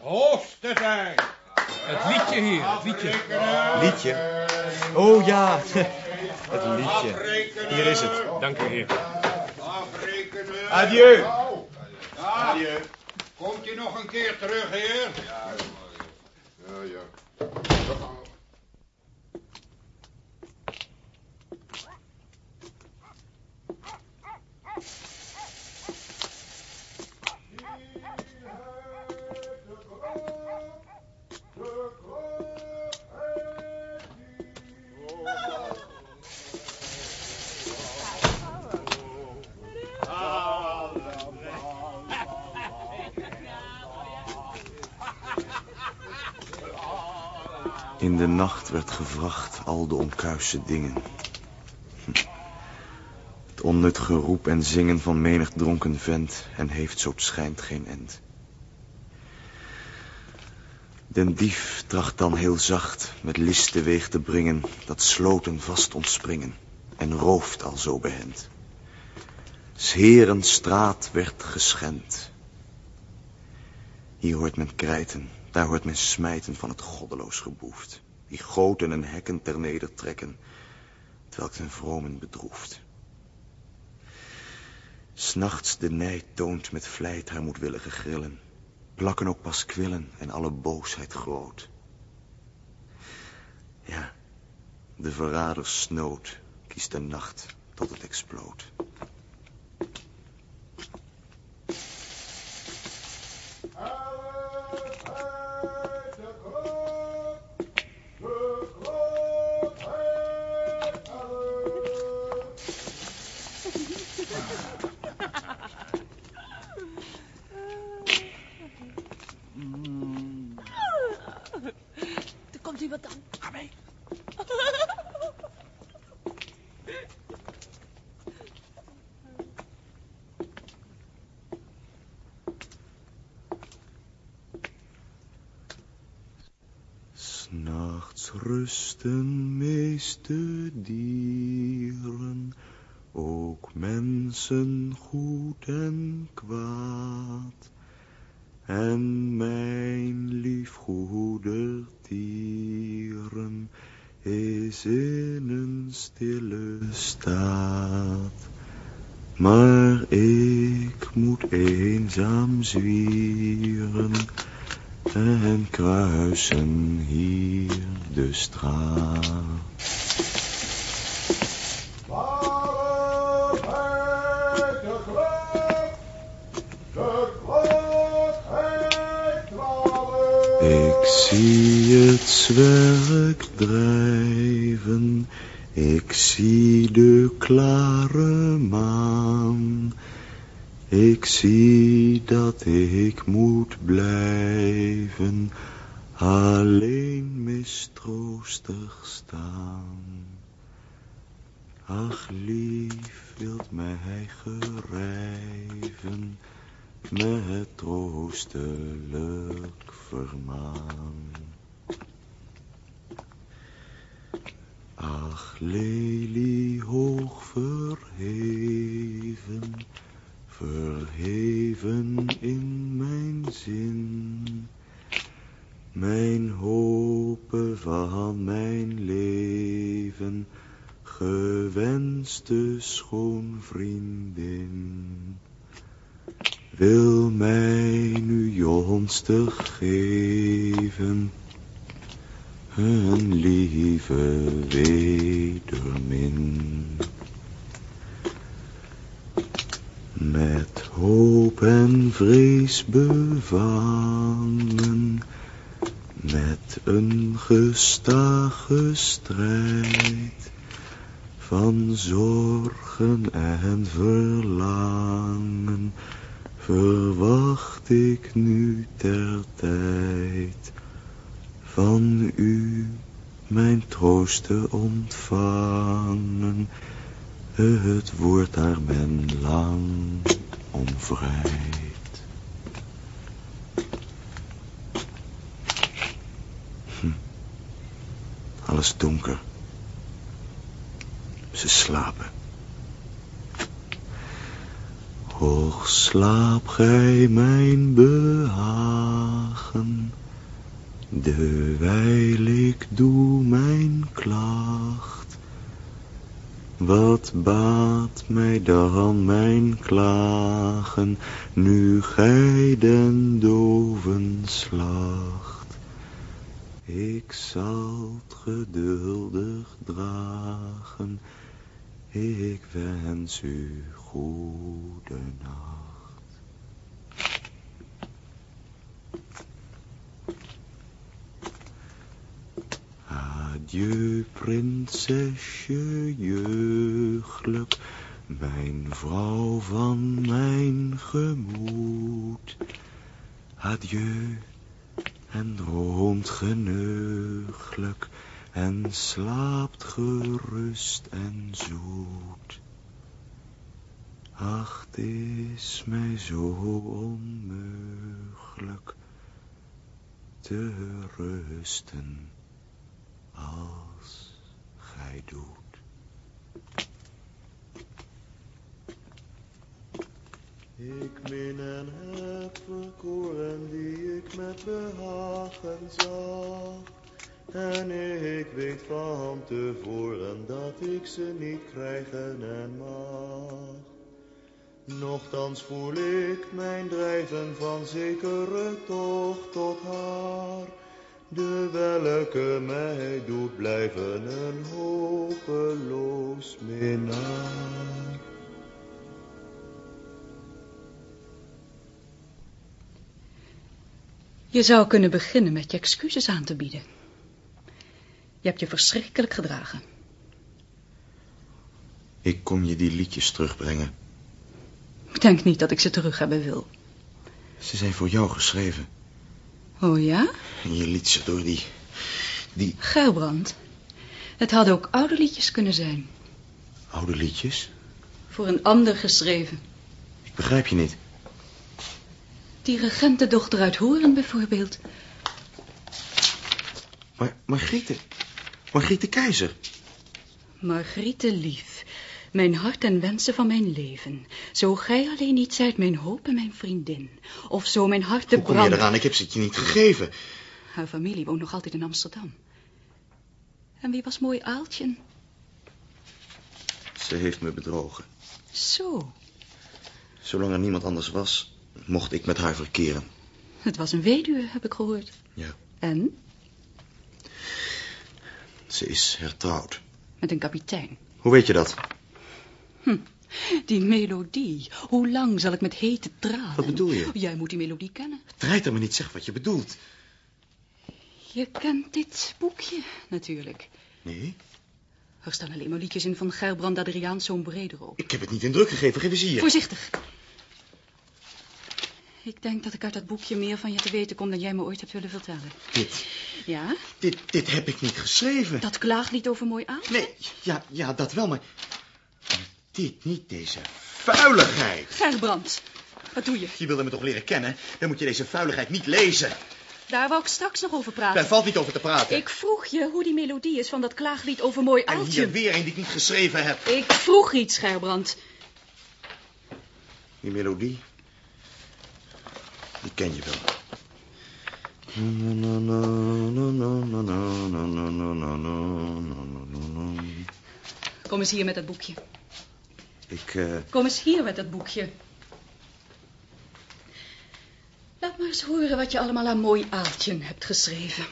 Hoofdstetijd! Het liedje hier, het liedje. Liedje? Oh, ja. <laughs> Het liedje. Hier is het. Dank u, heer. Afrekenen! Adieu. Adieu. Komt u nog een keer terug, heer? Ja, ja, ja. In de nacht werd gevracht dingen. Hm. Het onnut geroep en zingen van menig dronken vent... en heeft zo schijnt geen end. Den dief tracht dan heel zacht met list teweeg te brengen... dat sloten vast ontspringen en rooft al zo behend. S heren straat werd geschend. Hier hoort men krijten, daar hoort men smijten van het goddeloos geboeft. Die goten en hekken ter neder trekken, terwijl ten vromen bedroeft. S'nachts de nijd toont met vlijt haar moedwillige grillen, plakken ook pas kwillen en alle boosheid groot. Ja, de verrader snoot kiest de nacht tot het exploot. Aan. Ga mee. S'nachts rusten meeste dieren, ook mensen goed en kwaad. En mijn lief goedertieren is in een stille staat. Maar ik moet eenzaam zwieren en kruisen hier de straat. Zie het zwerk drijven, ik zie de klare maan. Ik zie dat ik moet blijven, alleen mistroostig staan. Ach, lief, wilt mij gerijven met troostelijk vermaan. Daglilie hoog verheven, verheven in mijn zin. Mijn hopen van mijn leven, gewenste schoonvriendin. Wil mij nu jonstig geven, een lieve wedermin. Met hoop en vrees bevangen, met een gestage strijd van zorgen en verlangen, verwacht ik nu ter tijd van u mijn troosten ontvangen. Het woord daar men lang om vrijt. Hm. Alles donker. Ze slapen. Och, slaap gij mijn behagen, dewijl ik doe mijn klacht. Wat baat mij dan mijn klagen, nu gij den doven slacht? Ik zal geduldig dragen, ik wens u goede. Adieu, prinsesje jeugdelijk, mijn vrouw van mijn gemoed. Adieu, en droomt geneuglijk, en slaapt gerust en zoet. Ach, het is mij zo onmogelijk te rusten als gij doet. Ik min en heb verkoren die ik met behagen zag. En ik weet van tevoren dat ik ze niet krijgen en mag. Nochtans voel ik mijn drijven van zekere tocht tot haar, de welke mij doet blijven een hopeloos minnaar. Je zou kunnen beginnen met je excuses aan te bieden. Je hebt je verschrikkelijk gedragen. Ik kom je die liedjes terugbrengen. Ik denk niet dat ik ze terug hebben wil. Ze zijn voor jou geschreven. Oh ja? En je liet ze door die... die Gerbrand. Het hadden ook oude liedjes kunnen zijn. oude liedjes. Voor een ander geschreven. Ik begrijp je niet. Die regentendochter uit Horen bijvoorbeeld. Maar Margriete... Margriete Keizer. Margriete lief, mijn hart en wensen van mijn leven. Zo gij alleen niet zijt mijn hoop en mijn vriendin. Of zo mijn hart te Hoe kom je eraan? Ik heb ze het je niet gegeven. Haar familie woont nog altijd in Amsterdam. En wie was mooi Aaltje? Ze heeft me bedrogen. Zo, Zolang er niemand anders was, mocht ik met haar verkeren. het was een weduwe, heb ik gehoord. Ja. En? Ze is hertrouwd. Met een kapitein. Hoe weet je dat? Hm, die melodie. Hoe lang zal ik met hete tranen... Wat bedoel je? Jij moet die melodie kennen. Draait er me niet, zeg wat je bedoelt. Je kent dit boekje, natuurlijk. Nee, Er staan alleen maar liedjes in van Gerbrand Adriaans, zo'n Bredero. ik heb het niet in druk gegeven. Geef eens hier. Voorzichtig. Ik denk dat ik uit dat boekje meer van je te weten kom dan jij me ooit hebt willen vertellen. Dit, Ja? dit, dit heb ik niet geschreven. Dat klaaglied over mooi aan? Nee, ja, ja, dat wel, maar... dit niet, deze vuiligheid. Gerbrand, wat doe je? Je wilde me toch leren kennen? Dan moet je deze vuiligheid niet lezen. Daar wou ik straks nog over praten. Daar valt niet over te praten. Ik vroeg je hoe die melodie is van dat klaaglied over mooi En aaltje. hier weer een die ik niet geschreven heb. Ik vroeg iets, Gerbrand. Die melodie, die ken je wel. Kom eens hier met dat boekje. Ik, eh, Kom eens hier met dat boekje. Laat maar eens horen wat je allemaal aan mooi aaltje hebt geschreven.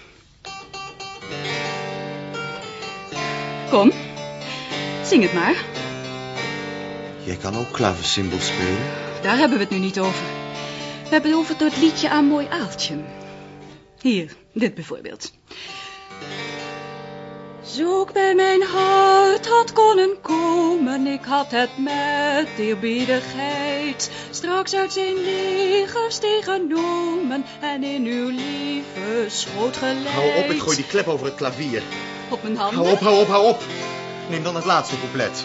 Kom, zing het maar. jij kan ook klaversymbol spelen. Daar hebben we het nu niet over. We hebben het over dat liedje aan mooi aaltje. Hier, dit bijvoorbeeld. Zoek bij mijn hart had konnen komen, ik had het met eerbiedigheid straks uit zijn legers tegenomen en in uw lieve schoot geleid. Hou op, ik gooi die klep over het klavier. Op mijn handen. Hou op, hou op, hou op. Neem dan het laatste couplet.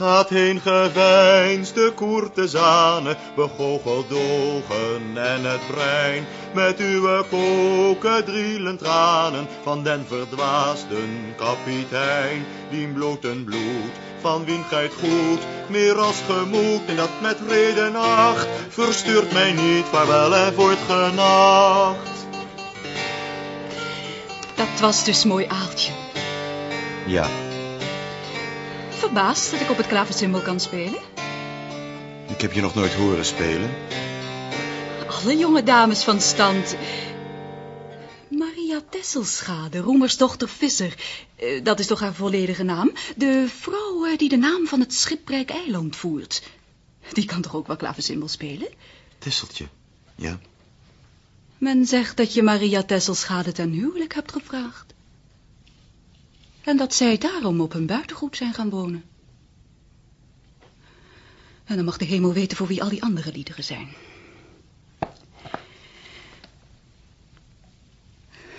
Gaat heen geveinsde courtezane, begoocheld ogen en het brein. Met uw koken drielen tranen van den verdwaasden kapitein. Die bloten bloed van wien gij goed, meer als gemoed. En dat met reden acht, verstuurt mij niet, vaarwel en voort genacht. Dat was dus mooi aaltje. Ja, Verbaasd dat ik op het klaversymbol kan spelen. ik heb je nog nooit horen spelen. Alle jonge dames van stand. Maria Tesselschade, roemersdochter Visser. Eh, dat is toch haar volledige naam? De vrouw eh, die de naam van het schipbrijk eiland voert. Die kan toch ook wel klaversymbol spelen? Tesseltje, ja. Men zegt dat je Maria Tesselschade ten huwelijk hebt gevraagd. En dat zij daarom op hun buitengoed zijn gaan wonen. En dan mag de hemel weten voor wie al die andere liederen zijn.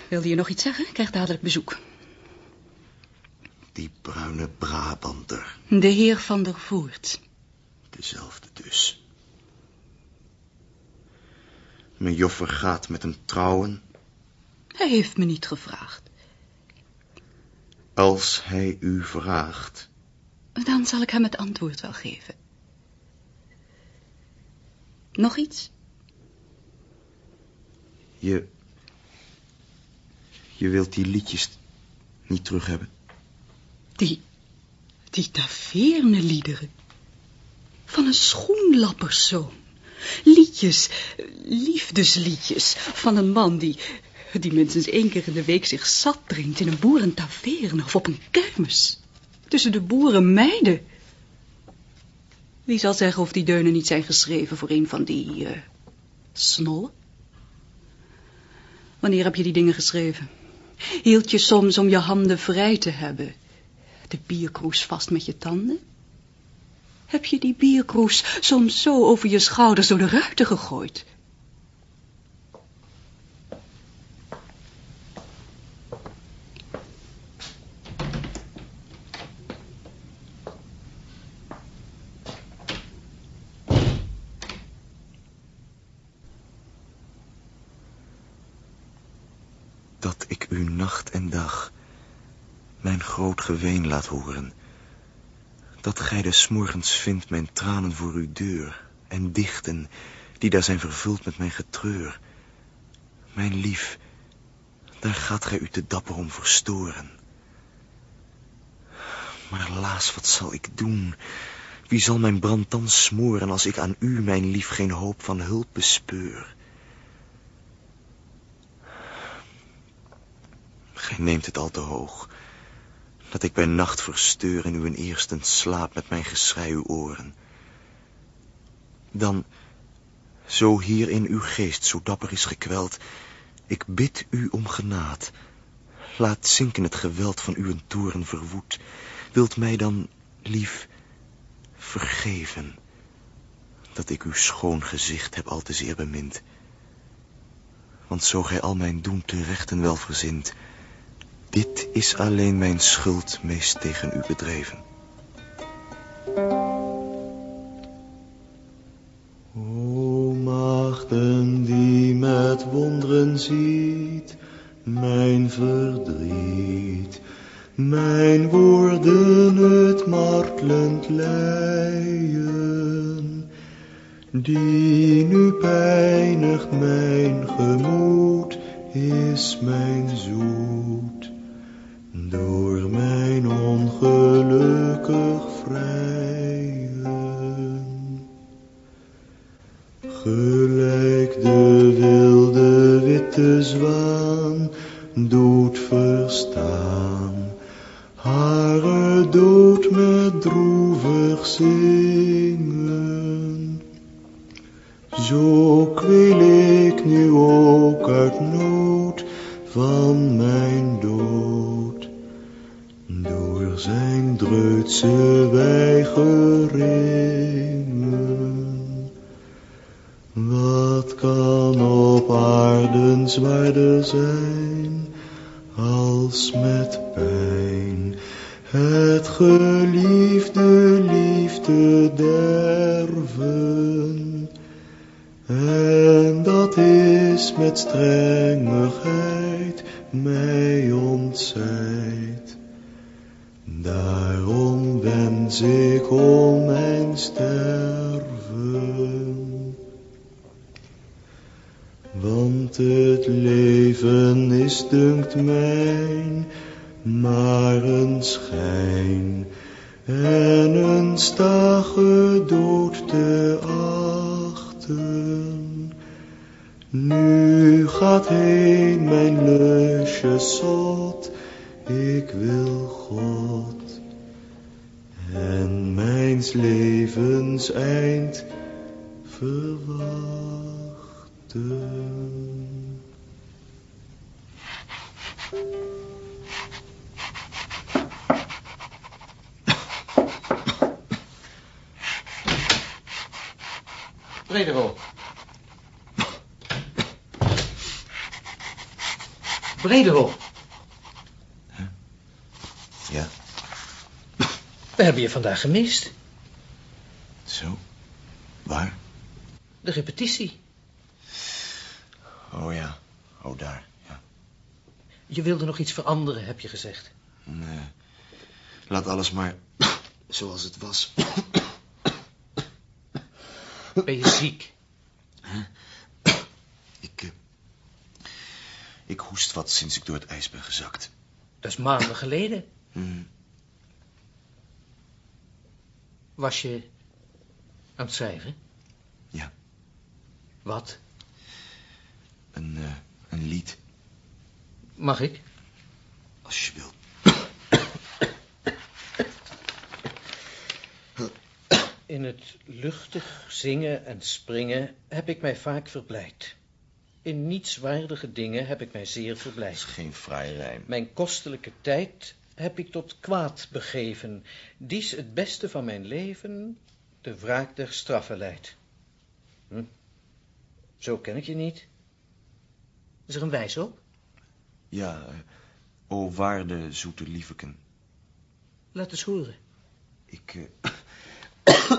Wilde je nog iets zeggen? Ik krijg dadelijk bezoek. Die bruine Brabander, De heer van der Voort. dezelfde dus. Mijn joffer gaat met hem trouwen Hij heeft me niet gevraagd. Als hij u vraagt. Dan zal ik hem het antwoord wel geven. Nog iets? Je... Je wilt die liedjes niet terug hebben? Die, die taveerneliederen. Van een schoenlapperszoon. Liedjes, liefdesliedjes van een man die, die minstens één keer in de week zich zat drinkt in een boerentaverne of op een kermis. Tussen de boerenmeiden. Wie zal zeggen of die deunen niet zijn geschreven voor een van die snollen? Wanneer heb je die dingen geschreven? Hield je soms om je handen vrij te hebben? De bierkroes vast met je tanden? Heb je die bierkroes soms zo over je schouders door de ruiten gegooid? Dat ik u nacht en dag groot geween laat horen. Dat gij des morgens vindt mijn tranen voor uw deur en dichten die daar zijn vervuld met mijn getreur. Mijn lief, daar gaat gij u te dapper om verstoren. Maar laas, wat zal ik doen? Wie zal mijn brand dan smoren als ik aan u, mijn lief, geen hoop van hulp bespeur? Gij neemt het al te hoog, dat ik bij nacht versteur in uw eerste slaap met mijn geschrei uw oren. Dan, zo hier in uw geest zo dapper is gekweld, ik bid u om genaad. Laat zinken het geweld van uw toren verwoed. Wilt mij dan, lief, vergeven, dat ik uw schoon gezicht heb al te zeer bemind. Want zo gij al mijn doen terecht en wel verzint, dit is alleen mijn schuld meest tegen u bedreven. O machten die met verdriet. Mijn woorden het martelend leien, die nu pijnigt mijn gemoed, is mijn zoet. Brederol. Brederol. Ja, We hebben je vandaag gemist. zo. Waar? De repetitie. Oh ja, oh daar. Je wilde nog iets veranderen, heb je gezegd. Nee. Laat alles maar zoals het was. Ben je ziek? Ik, eh, ik hoest wat sinds ik door het ijs ben gezakt. Dat is maanden geleden. Hm, Was je aan het schrijven? Ja. Wat? Een, eh, een lied, Mag ik? als je wilt. In het luchtig zingen en springen heb ik mij vaak verblijd. In nietswaardige dingen heb ik mij zeer verblijd. Geen fraai rijm. Mijn kostelijke tijd heb ik tot kwaad begeven. Dies het beste van mijn leven, de wraak der straffe leidt. Hm? Zo ken ik je niet. Is er een wijs op? Ja, eh, o waarde zoete lieveken. Laat eens horen. Ik, eh,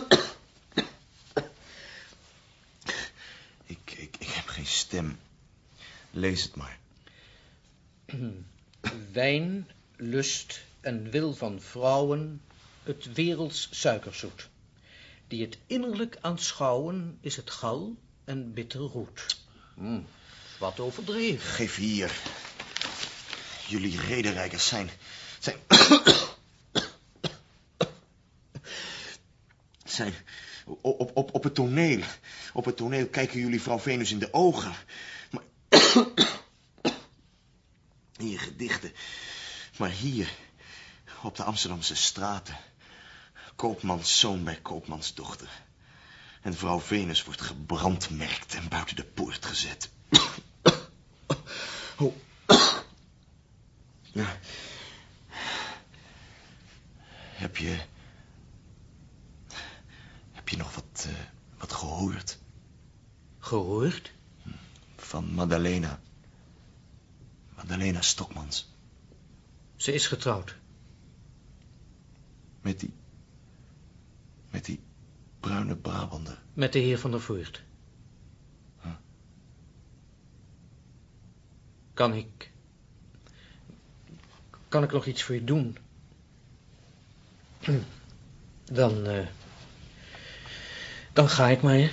ik, ik, ik heb geen stem. Lees het maar. <clears throat> Wijn, lust en wil van vrouwen, het werelds suikerzoet. Die het innerlijk aanschouwen, is het gal en bitter roet. Hm, wat overdreven. Geef hier. Jullie rederijkers zijn... zijn... zijn... Op, op, op, het toneel. Op het toneel kijken jullie vrouw Venus in de ogen. Maar... in je gedichten. Maar hier, op de Amsterdamse straten... koopmanszoon bij koopmansdochter. En vrouw Venus wordt gebrandmerkt en buiten de poort gezet. Oh. Ja. Heb je... Heb je nog wat, eh, wat gehoord? Gehoord? Van Madalena. Madalena Stokmans. Ze is getrouwd. Met die... Met die bruine Brabander. Met de heer van der Voort. Kan ik... kan ik nog iets voor je doen? Dan, eh, dan ga ik maar, hè.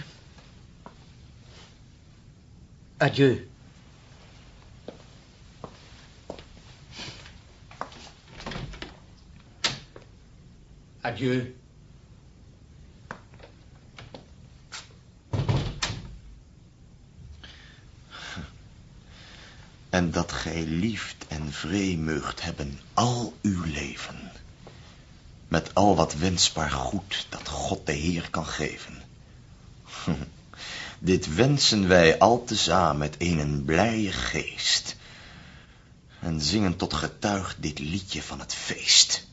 Adieu. Adieu. En dat gij liefd en vree meugt hebben al uw leven. Met al wat wensbaar goed dat God de Heer kan geven. <laughs> Dit wensen wij al tezamen met een blije geest. En zingen tot getuig dit liedje van het feest.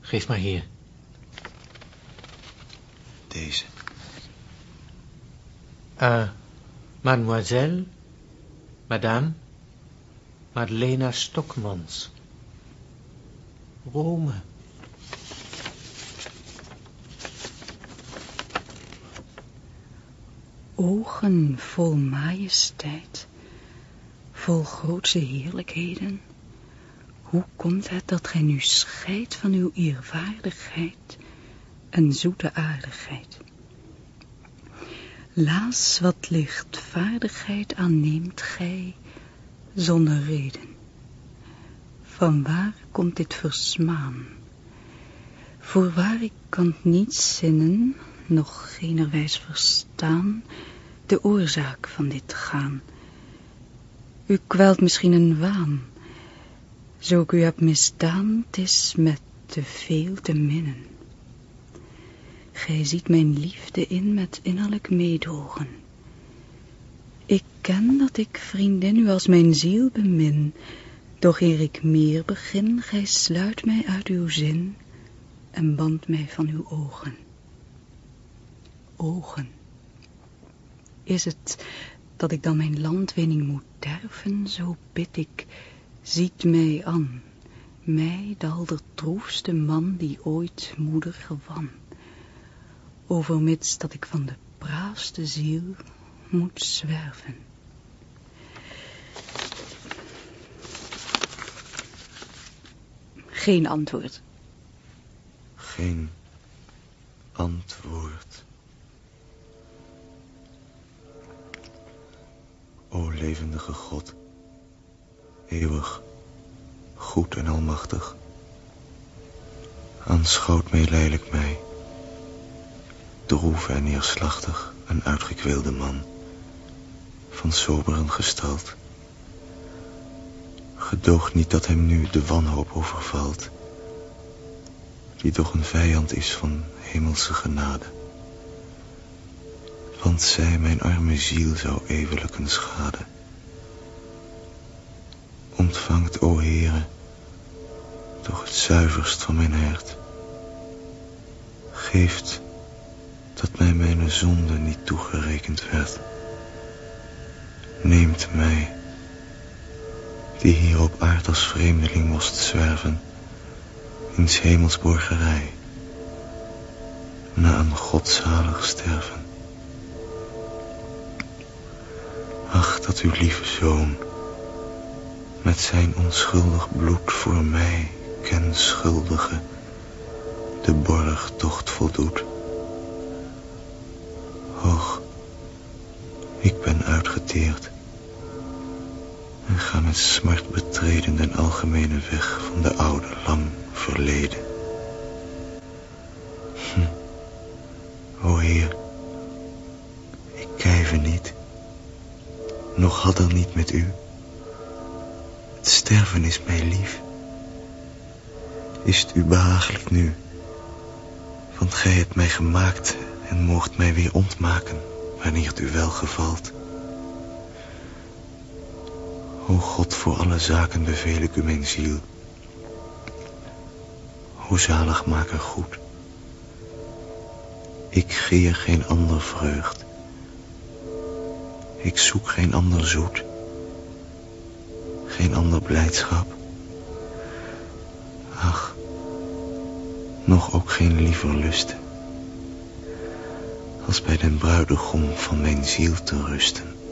Geef maar hier. Deze. Ah, mademoiselle, madame, Madlena Stokmans. Rome. Ogen vol majesteit, vol grootse heerlijkheden. Hoe komt het dat gij nu scheidt van uw eerwaardigheid en zoete aardigheid? Laas wat lichtvaardigheid aanneemt gij zonder reden. Van waar komt dit versmaan? Voorwaar ik kan niet zinnen, nog geenerwijs verstaan, de oorzaak van dit gaan. U kwelt misschien een waan, zo ik u heb misdaan, is met te veel te minnen. Gij ziet mijn liefde in met innerlijk meedogen. Ik ken dat ik vriendin u als mijn ziel bemin, doch eer ik meer begin, gij sluit mij uit uw zin en bandt mij van uw ogen. Ogen. Is het dat ik dan mijn landwinning moet derven, zo bid ik, ziet mij aan, mij de aldertroefste man die ooit moeder gewan, overmits dat ik van de braafste ziel moet zwerven. Geen antwoord. Geen antwoord. O levendige God, eeuwig, goed en almachtig, aanschouwt meelijdelijk mij, droef en neerslachtig, een uitgekweelde man, van soberen gestalt. Gedoog niet dat hem nu de wanhoop overvalt, die toch een vijand is van hemelse genade. Want zij mijn arme ziel zou eeuwelijk schade. Ontvangt, o Heere, toch het zuiverst van mijn hart. Geeft dat mij mijn zonde niet toegerekend werd. Neemt mij, die hier op aard als vreemdeling moest zwerven, in 's hemels borgerij, na een godzalig sterven. Ach, dat uw lieve zoon met zijn onschuldig bloed voor mij, kenschuldige, de borgtocht voldoet. Och, ik ben uitgeteerd en ga met smart betreden den algemene weg van de oude, lang verleden. Hm. O Heer, ik kijve niet, nog haddel niet met u. Sterven is mij lief. Is het u behagelijk nu? Want gij hebt mij gemaakt en moogt mij weer ontmaken, wanneer het u wel gevalt. O God, voor alle zaken beveel ik u mijn ziel. O zalig maker goed. Ik geer geen ander vreugd. Ik zoek geen ander zoet. Geen ander blijdschap. Ach, nog ook geen liever lusten. Als bij den bruidegom van mijn ziel te rusten.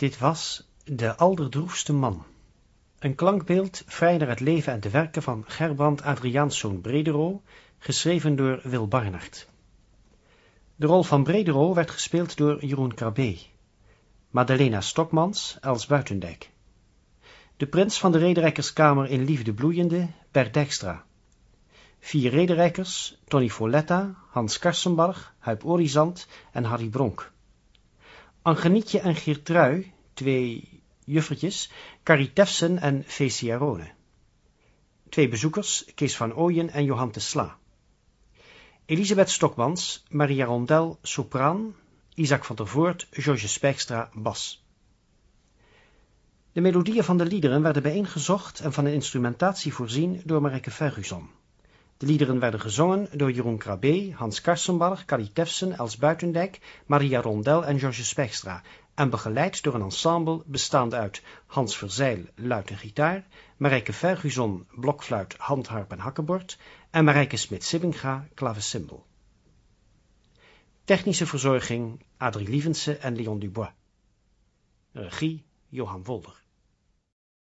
Dit was De Alderdroefste Man. Een klankbeeld vrij naar het leven en de werken van Gerbrand Adriaanszoon Bredero, geschreven door Wil Barnard. De rol van Bredero werd gespeeld door Jeroen Krabbe. Madalena Stokmans, Els Buitendijk. De prins van de rederijkerskamer in Liefde Bloeiende, Bert Dijkstra. Vier rederijkers, Tony Folletta, Hans Karsenbarg, Huip Orizant en Harry Bronk. Angenietje en Geertrui, twee juffertjes, Carrie Tefsen en Fecia Rone. Twee bezoekers, Kees van Ooyen en Johan de Sla. Elisabeth Stokmans, Maria Rondel, sopraan, Isaac van der Voort, Georges Spijkstra, bas. De melodieën van de liederen werden bijeengezocht en van een instrumentatie voorzien door Marijke Ferguson. De liederen werden gezongen door Jeroen Krabbe, Hans Karsenbarg, Carrie Tefsen, Els Buitendijk, Maria Rondel en Georges Spijkstra en begeleid door een ensemble bestaande uit Hans Verzeil, luid en gitaar, Marijke Ferguson, blokfluit, handharp en hakkenbord en Marijke Smit-Sibbinga, klavecimbal. Technische verzorging Adrie Lievense en Leon Dubois. Regie Johan Wolder.